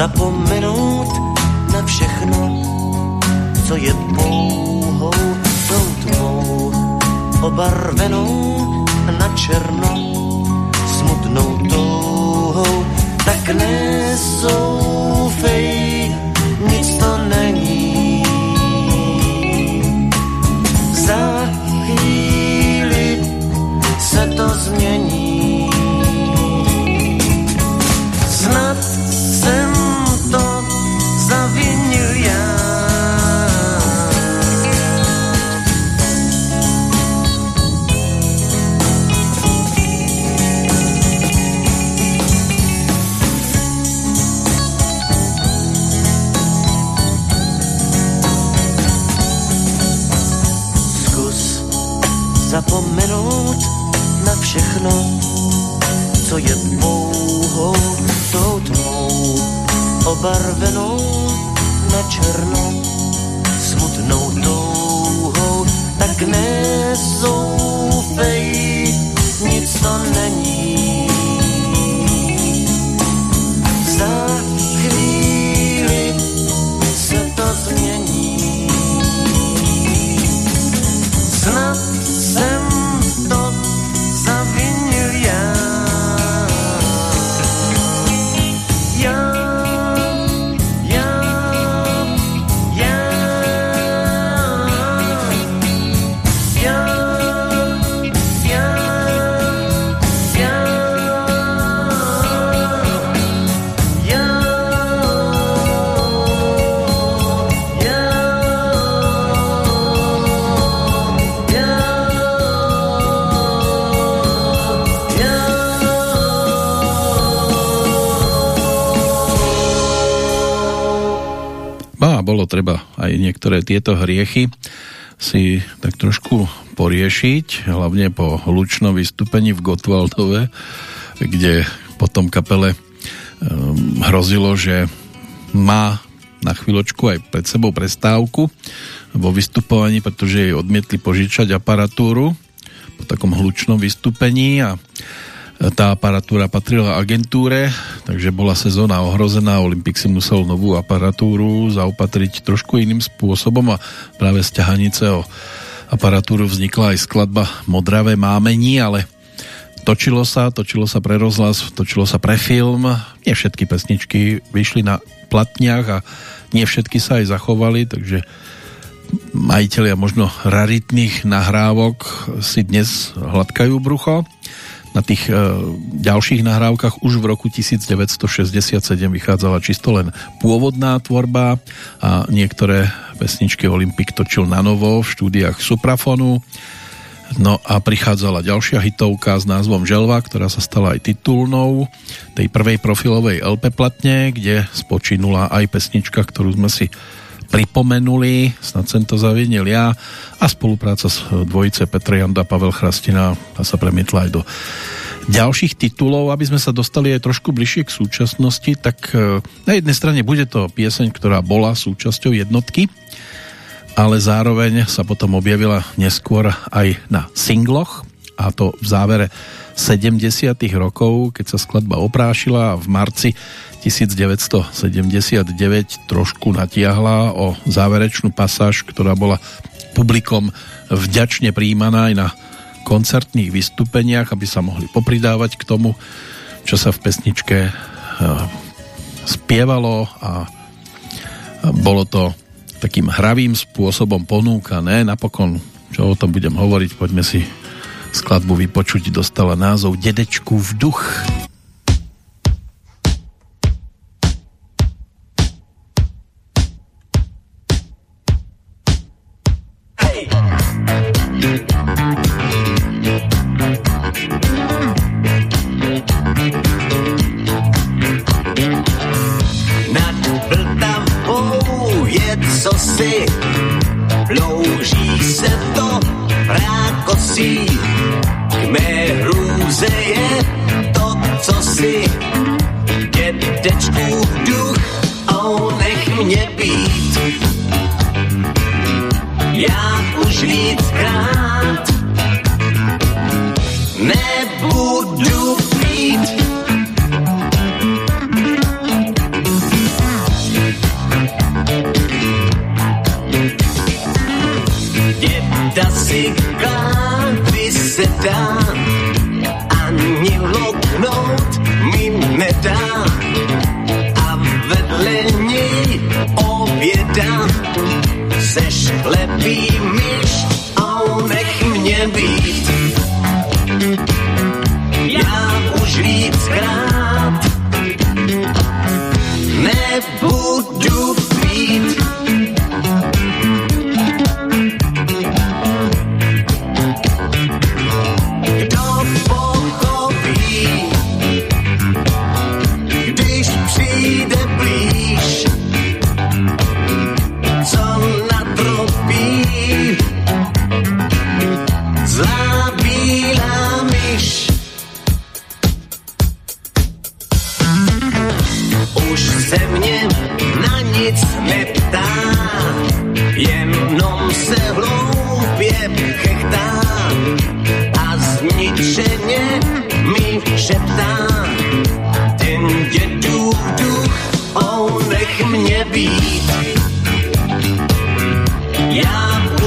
zapomenout na všechno, co je pouhou tou tmou, obarvenou na černo, smutnou touhou, tak nezoufej, nic to není. Za chvíli se to změní. Všechno, co je pouhou tou tmou obarvenou černo, smutnou touhou, tak nezoufej, nic to není. Aj niektoré tieto hriechy si tak trošku poriešiť, hlavne po hlučnom vystúpení v Gotwaldove, kde potom kapele um, hrozilo, že má na chvíľočku aj pred sebou prestávku vo vystupovaní, pretože jej odmietli požičať aparatúru po takom hlučnom vystúpení a tá aparatúra patrila agentúre, takže bola sezóna ohrozená. Olympik si musel novú aparatúru zaopatriť trošku iným spôsobom a práve z ťahanice o aparatúru vznikla aj skladba Modravé mámení, ale točilo sa, točilo sa pre rozhlas, točilo sa pre film. Nie všetky pesničky vyšli na platniach a nie všetky sa aj zachovali, takže majiteľia možno raritných nahrávok si dnes hladkajú brucho. Na tých e, ďalších nahrávkach už v roku 1967 vychádzala čisto len pôvodná tvorba a niektoré pesničky Olympik točil na novo v štúdiách Suprafonu. No a prichádzala ďalšia hitovka s názvom Želva, ktorá sa stala aj titulnou tej prvej profilovej LP platne, kde spočinula aj pesnička, ktorú sme si pripomenuli, snad sem to zaviednil ja a spolupráca s dvojice Petra Janda Pavel Chrastina a sa premietla aj do ďalších titulov, aby sme sa dostali aj trošku bližšie k súčasnosti, tak na jednej strane bude to pieseň, ktorá bola súčasťou jednotky, ale zároveň sa potom objavila neskôr aj na singloch a to v závere 70 rokov, keď sa skladba oprášila a v marci 1979 trošku natiahla o záverečnú pasáž, ktorá bola publikom vďačne príjmaná aj na koncertných vystúpeniach, aby sa mohli popridávať k tomu, čo sa v pesničke uh, spievalo a bolo to takým hravým spôsobom ponúkané. Napokon, čo o tom budem hovoriť, poďme si skladbu vypočuť, dostala názov Dedečku v duch.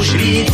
už víc.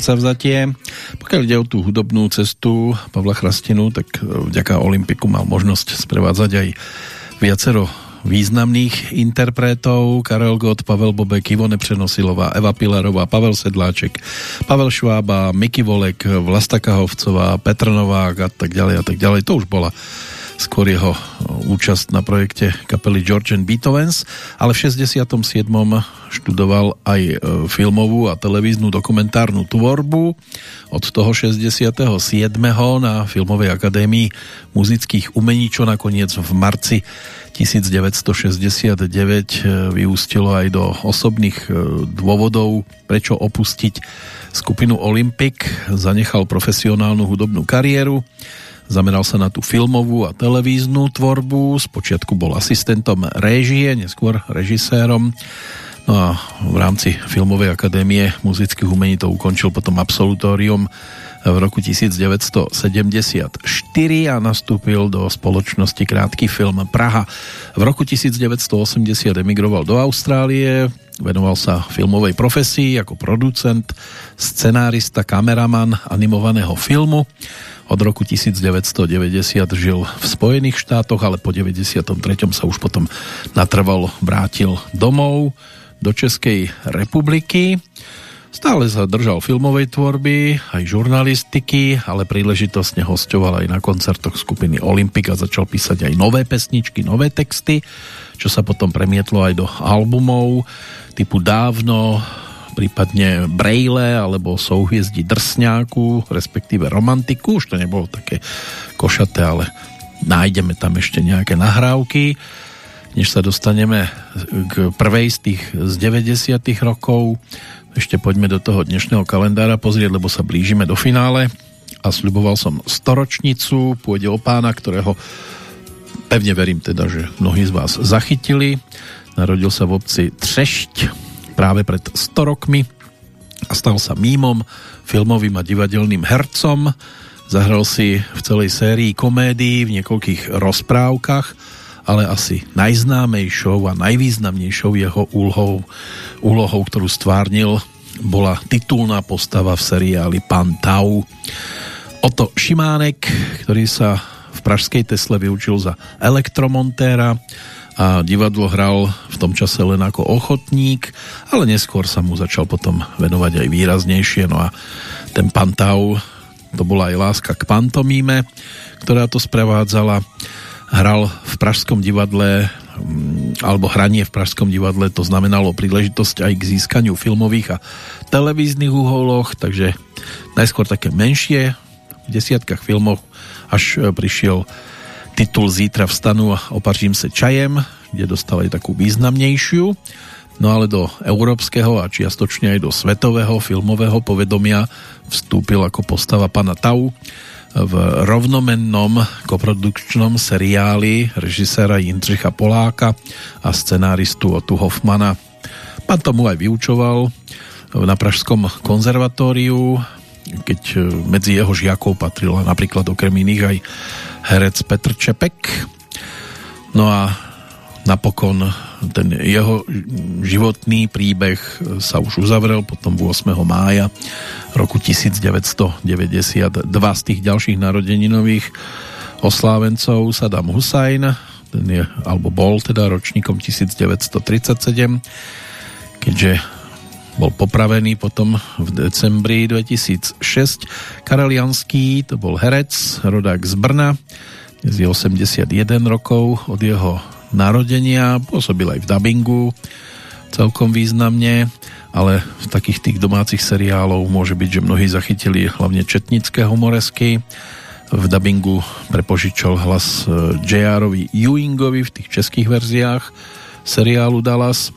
Predsavzatie. Pokiaľ ide o tú hudobnú cestu Pavla Chrastinu, tak vďaka Olympiku mal možnosť sprevádzať aj viacero významných interpretov Karel Gott, Pavel Bobek, Ivone Přenosilová, Eva Pilarová, Pavel Sedláček, Pavel Švába, Miky Volek, Vlasta Kahovcová, Petr Novák a tak ďalej a tak ďalej. To už bola skôr jeho účasť na projekte kapely George and Beethovens, ale v 67. študoval aj e, filmovú a televíznu dokumentárnu tvorbu. Od toho 67. na Filmovej akadémii muzických umení, čo nakoniec v marci 1969 e, vyústilo aj do osobných e, dôvodov, prečo opustiť skupinu Olympic. Zanechal profesionálnu hudobnú kariéru Zameral sa na tú filmovú a televíznu tvorbu. Spočiatku bol asistentom réžie, neskôr režisérom. No a v rámci Filmovej akadémie muzických umení to ukončil potom absolutórium v roku 1974 a nastúpil do spoločnosti Krátky film Praha. V roku 1980 emigroval do Austrálie, venoval sa filmovej profesii ako producent, scenárista, kameraman animovaného filmu od roku 1990 žil v Spojených štátoch, ale po 93. sa už potom natrval vrátil domov do Českej republiky. Stále sa držal filmovej tvorby, aj žurnalistiky, ale príležitostne hostoval aj na koncertoch skupiny Olympik a začal písať aj nové pesničky, nové texty, čo sa potom premietlo aj do albumov typu Dávno, prípadne Braille alebo souhviezdi drsňáku, respektíve romantiku, už to nebolo také košaté, ale nájdeme tam ešte nejaké nahrávky, než sa dostaneme k prvej z tých z 90 rokov. Ešte poďme do toho dnešného kalendára pozrieť, lebo sa blížime do finále a sľuboval som storočnicu, pôjde o pána, ktorého pevne verím teda, že mnohí z vás zachytili. Narodil sa v obci Třešť práve pred 100 rokmi a stal sa mímom, filmovým a divadelným hercom. Zahral si v celej sérii komédií v niekoľkých rozprávkach, ale asi najznámejšou a najvýznamnejšou jeho úlohou, úlohou ktorú stvárnil, bola titulná postava v seriáli Pan Tau. Oto Šimánek, ktorý sa v pražskej Tesle vyučil za elektromontéra, a divadlo hral v tom čase len ako ochotník, ale neskôr sa mu začal potom venovať aj výraznejšie. No a ten Pantau, to bola aj láska k pantomíme, ktorá to sprevádzala. Hral v Pražskom divadle mm, alebo hranie v Pražskom divadle to znamenalo príležitosť aj k získaniu filmových a televíznych úholoch, takže najskôr také menšie v desiatkách filmov, až prišiel titul Zítra vstanu a opařím se čajem, kde dostal aj takú významnejšiu. No ale do európskeho a čiastočne aj do svetového filmového povedomia vstúpil ako postava pana Tau v rovnomennom koprodukčnom seriáli režiséra Jindřicha Poláka a scenáristu Otu Hoffmana. Pán tomu aj vyučoval na Pražskom konzervatóriu, keď medzi jeho žiakov patrila napríklad okrem iných aj herec Petr Čepek. No a napokon ten jeho životný príbeh sa už uzavrel potom 8. mája roku 1992 z tých ďalších narodeninových oslávencov Saddam Hussein ten je, alebo bol teda ročníkom 1937 keďže bol popravený potom v decembri 2006. Karel Janský, to bol herec, rodák z Brna, dnes je 81 rokov od jeho narodenia, pôsobil aj v dabingu celkom významne, ale v takých tých domácich seriálov môže byť, že mnohí zachytili hlavne četnické humoresky. V dabingu prepožičal hlas eh, J.R.ovi Ewingovi v tých českých verziách seriálu Dallas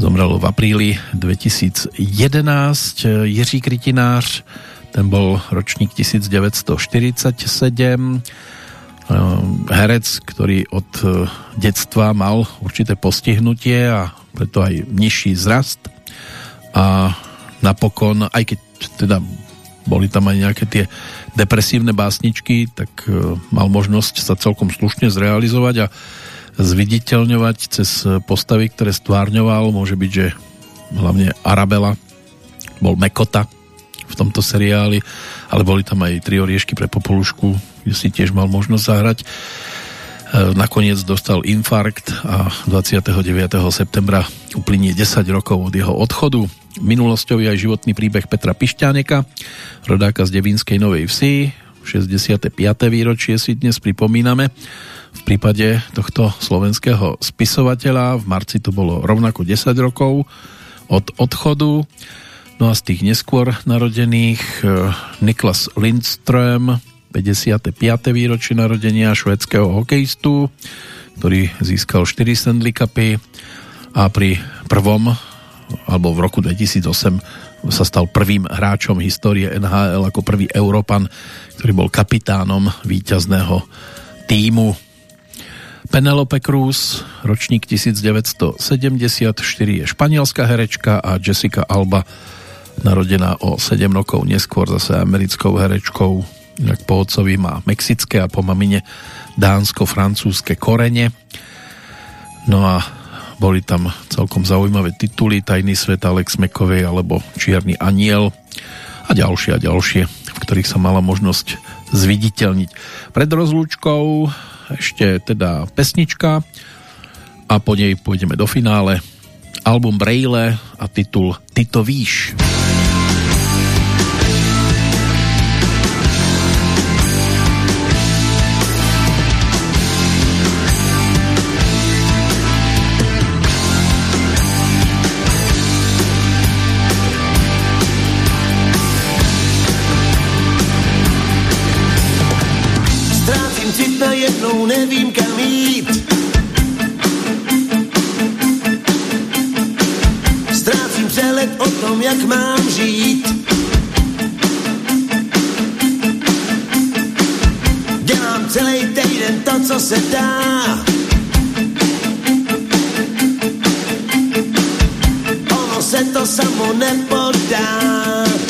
Zomrel v apríli 2011 Jiří Krytinář, ten bol ročník 1947 herec, ktorý od eh, detstva mal určité postihnutie a preto aj nižší zrast. A napokon, aj keď teda boli tam aj nejaké tie depresívne básničky, tak eh, mal možnosť sa celkom slušne zrealizovať a zviditeľňovať cez postavy, ktoré stvárňoval. Môže byť, že hlavne Arabela bol Mekota v tomto seriáli, ale boli tam aj tri oriešky pre Popolušku, kde si tiež mal možnosť zahrať. E, nakoniec dostal infarkt a 29. septembra uplynie 10 rokov od jeho odchodu. Minulosťou je aj životný príbeh Petra Pišťáneka, rodáka z Devínskej Novej Vsi. 65. výročie si dnes pripomíname. V prípade tohto slovenského spisovateľa v marci to bolo rovnako 10 rokov od odchodu. No a z tých neskôr narodených eh, Niklas Lindström, 55. výročie narodenia švedského hokejistu, ktorý získal 4 Stanley Cupy a pri prvom alebo v roku 2008 sa stal prvým hráčom histórie NHL ako prvý Európan, ktorý bol kapitánom víťazného týmu. Penelope Cruz, ročník 1974, je španielská herečka a Jessica Alba, narodená o 7 rokov neskôr zase americkou herečkou, jak po otcovi má mexické a po mamine dánsko-francúzske korene. No a boli tam celkom zaujímavé tituly Tajný svet Alex Mekovej alebo Čierny aniel a ďalšie a ďalšie, v ktorých sa mala možnosť zviditeľniť. Pred rozlúčkou ešte teda pesnička a po nej pôjdeme do finále. Album Braille a titul Ty to víš. Jednou nevím kam jít. Ztrácím přehled o tom, jak mám žít. Dělám celý týden to, co se dá. Ono se to samo nepodá.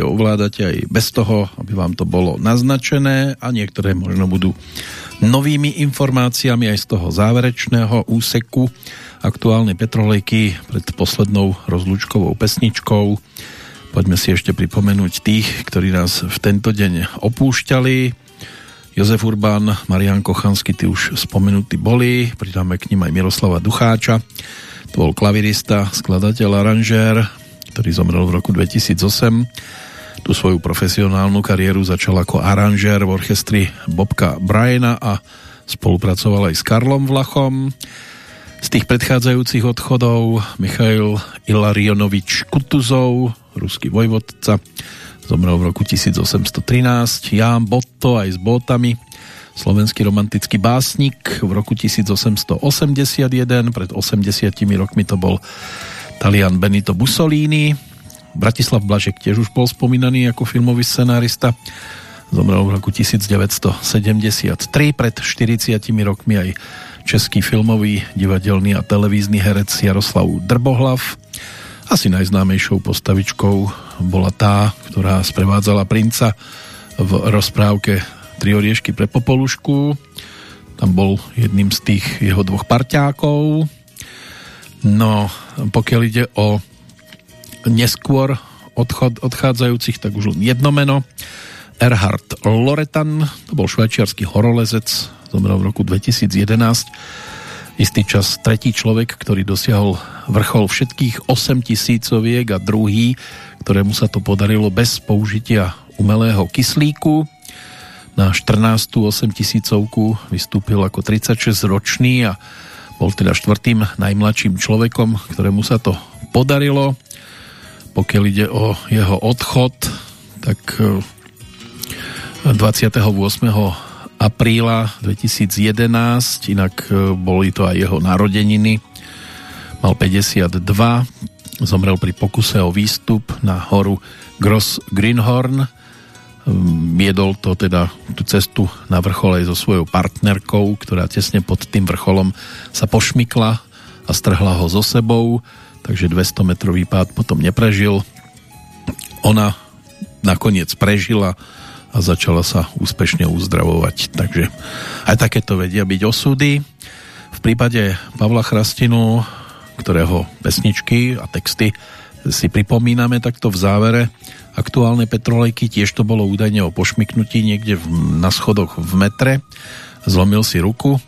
Pohode ovládate aj bez toho, aby vám to bolo naznačené a niektoré možno budú novými informáciami aj z toho záverečného úseku aktuálnej petrolejky pred poslednou rozlúčkovou pesničkou. Poďme si ešte pripomenúť tých, ktorí nás v tento deň opúšťali. Jozef Urbán, Marian Kochansky, tí už spomenutí boli, pridáme k ním aj Miroslava Ducháča, to bol klavirista, skladateľ, aranžér, ktorý zomrel v roku 2008. Tu svoju profesionálnu kariéru začal ako aranžér v orchestri Bobka Bryana a spolupracoval aj s Karlom Vlachom. Z tých predchádzajúcich odchodov Michail Ilarionovič Kutuzov, ruský vojvodca, zomrel v roku 1813. Ján Botto aj s bótami, slovenský romantický básnik v roku 1881, pred 80 rokmi to bol Talian Benito Mussolini. Bratislav Blažek tiež už bol spomínaný ako filmový scenárista. Zomrel v roku 1973, pred 40 rokmi aj český filmový, divadelný a televízny herec Jaroslav Drbohlav. Asi najznámejšou postavičkou bola tá, ktorá sprevádzala princa v rozprávke Tri oriešky pre Popolušku. Tam bol jedným z tých jeho dvoch parťákov, No, pokiaľ ide o neskôr odchod, odchádzajúcich, tak už len jedno meno. Erhard Loretan, to bol švajčiarsky horolezec, zomrel v roku 2011. Istý čas tretí človek, ktorý dosiahol vrchol všetkých 8 tisícoviek a druhý, ktorému sa to podarilo bez použitia umelého kyslíku. Na 14. 8 tisícovku vystúpil ako 36 ročný a bol teda štvrtým najmladším človekom, ktorému sa to podarilo. Pokiaľ ide o jeho odchod, tak 28. E, apríla 2011, inak e, boli to aj jeho narodeniny, mal 52, zomrel pri pokuse o výstup na horu Gross Greenhorn, viedol to teda tú cestu na vrchol aj so svojou partnerkou, ktorá tesne pod tým vrcholom sa pošmykla a strhla ho so sebou, takže 200 metrový pád potom neprežil. Ona nakoniec prežila a začala sa úspešne uzdravovať. Takže aj takéto vedia byť osudy. V prípade Pavla Chrastinu, ktorého pesničky a texty si pripomíname takto v závere, aktuálnej petrolejky, tiež to bolo údajne o pošmyknutí niekde v, na schodoch v metre, zlomil si ruku,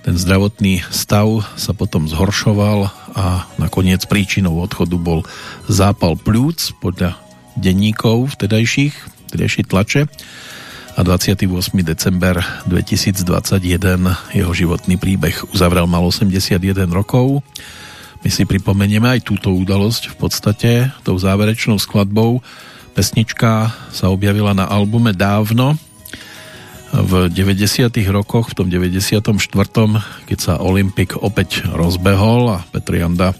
ten zdravotný stav sa potom zhoršoval a nakoniec príčinou odchodu bol zápal plúc podľa denníkov vtedajších, vtedajších tlače a 28. december 2021 jeho životný príbeh uzavrel mal 81 rokov. My si pripomenieme aj túto udalosť v podstate tou záverečnou skladbou Pesnička sa objavila na albume dávno, v 90. rokoch, v tom 94. keď sa Olympik opäť rozbehol a Petr Janda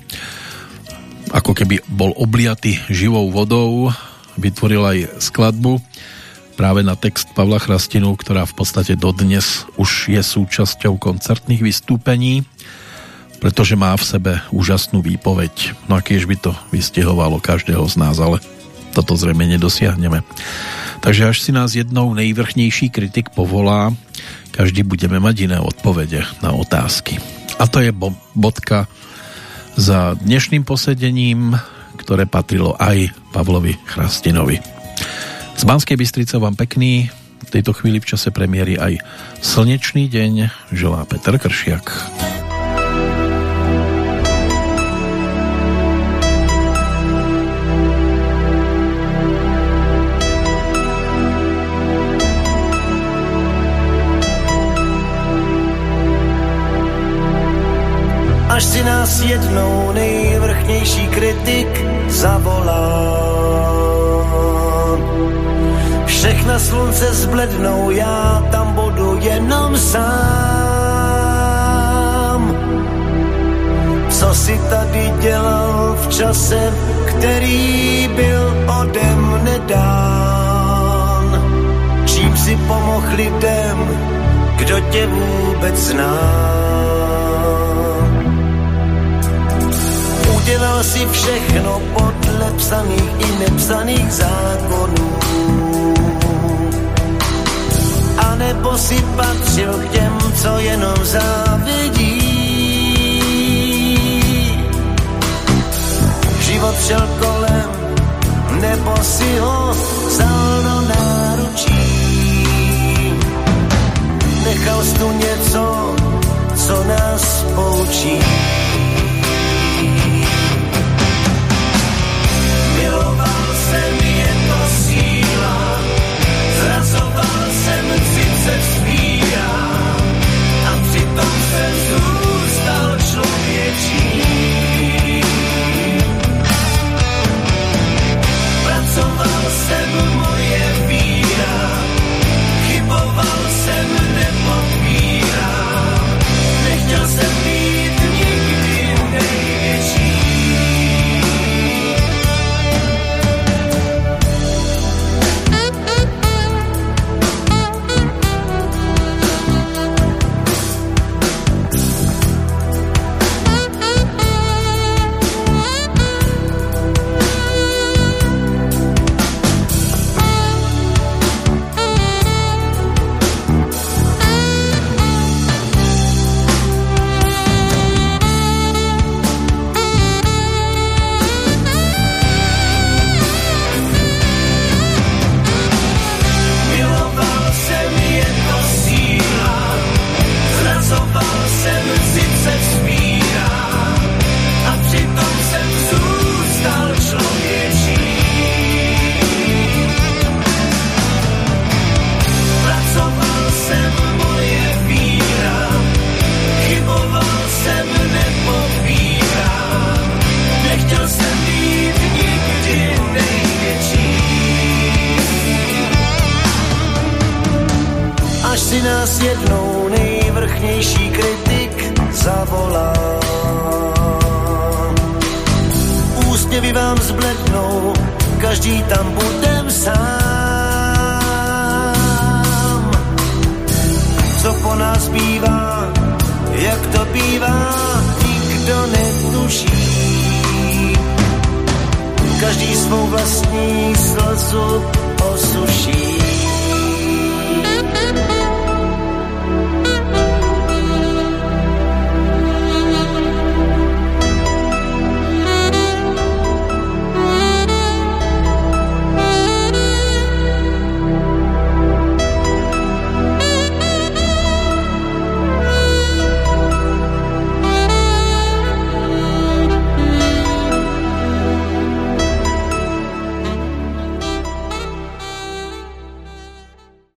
ako keby bol obliatý živou vodou, vytvoril aj skladbu práve na text Pavla Chrastinu, ktorá v podstate dodnes už je súčasťou koncertných vystúpení, pretože má v sebe úžasnú výpoveď. No a by to vystihovalo každého z nás, ale toto zrejme nedosiahneme. Takže až si nás jednou nejvrchnejší kritik povolá, každý budeme mať iné odpovede na otázky. A to je bodka za dnešným posedením, ktoré patrilo aj Pavlovi Chrastinovi. Z Banskej Bystrice vám pekný v tejto chvíli v čase premiéry aj slnečný deň želá Peter Kršiak. Až si nás jednou nejvrchnější kritik zavolá. Všechna slunce zblednou, já tam budu jenom sám. Co si tady dělal v čase, který byl odem nedán? Čím si pomohl lidem, kdo tě vůbec zná? Si všechno podle psaných i nepsaných zákonů a nebo si patřil k těm, co jenom závidí. Život šel kolem, nebo si ho vzal do náručí. Nechal jsi tu něco, co nás poučí. Pracoval jsem moje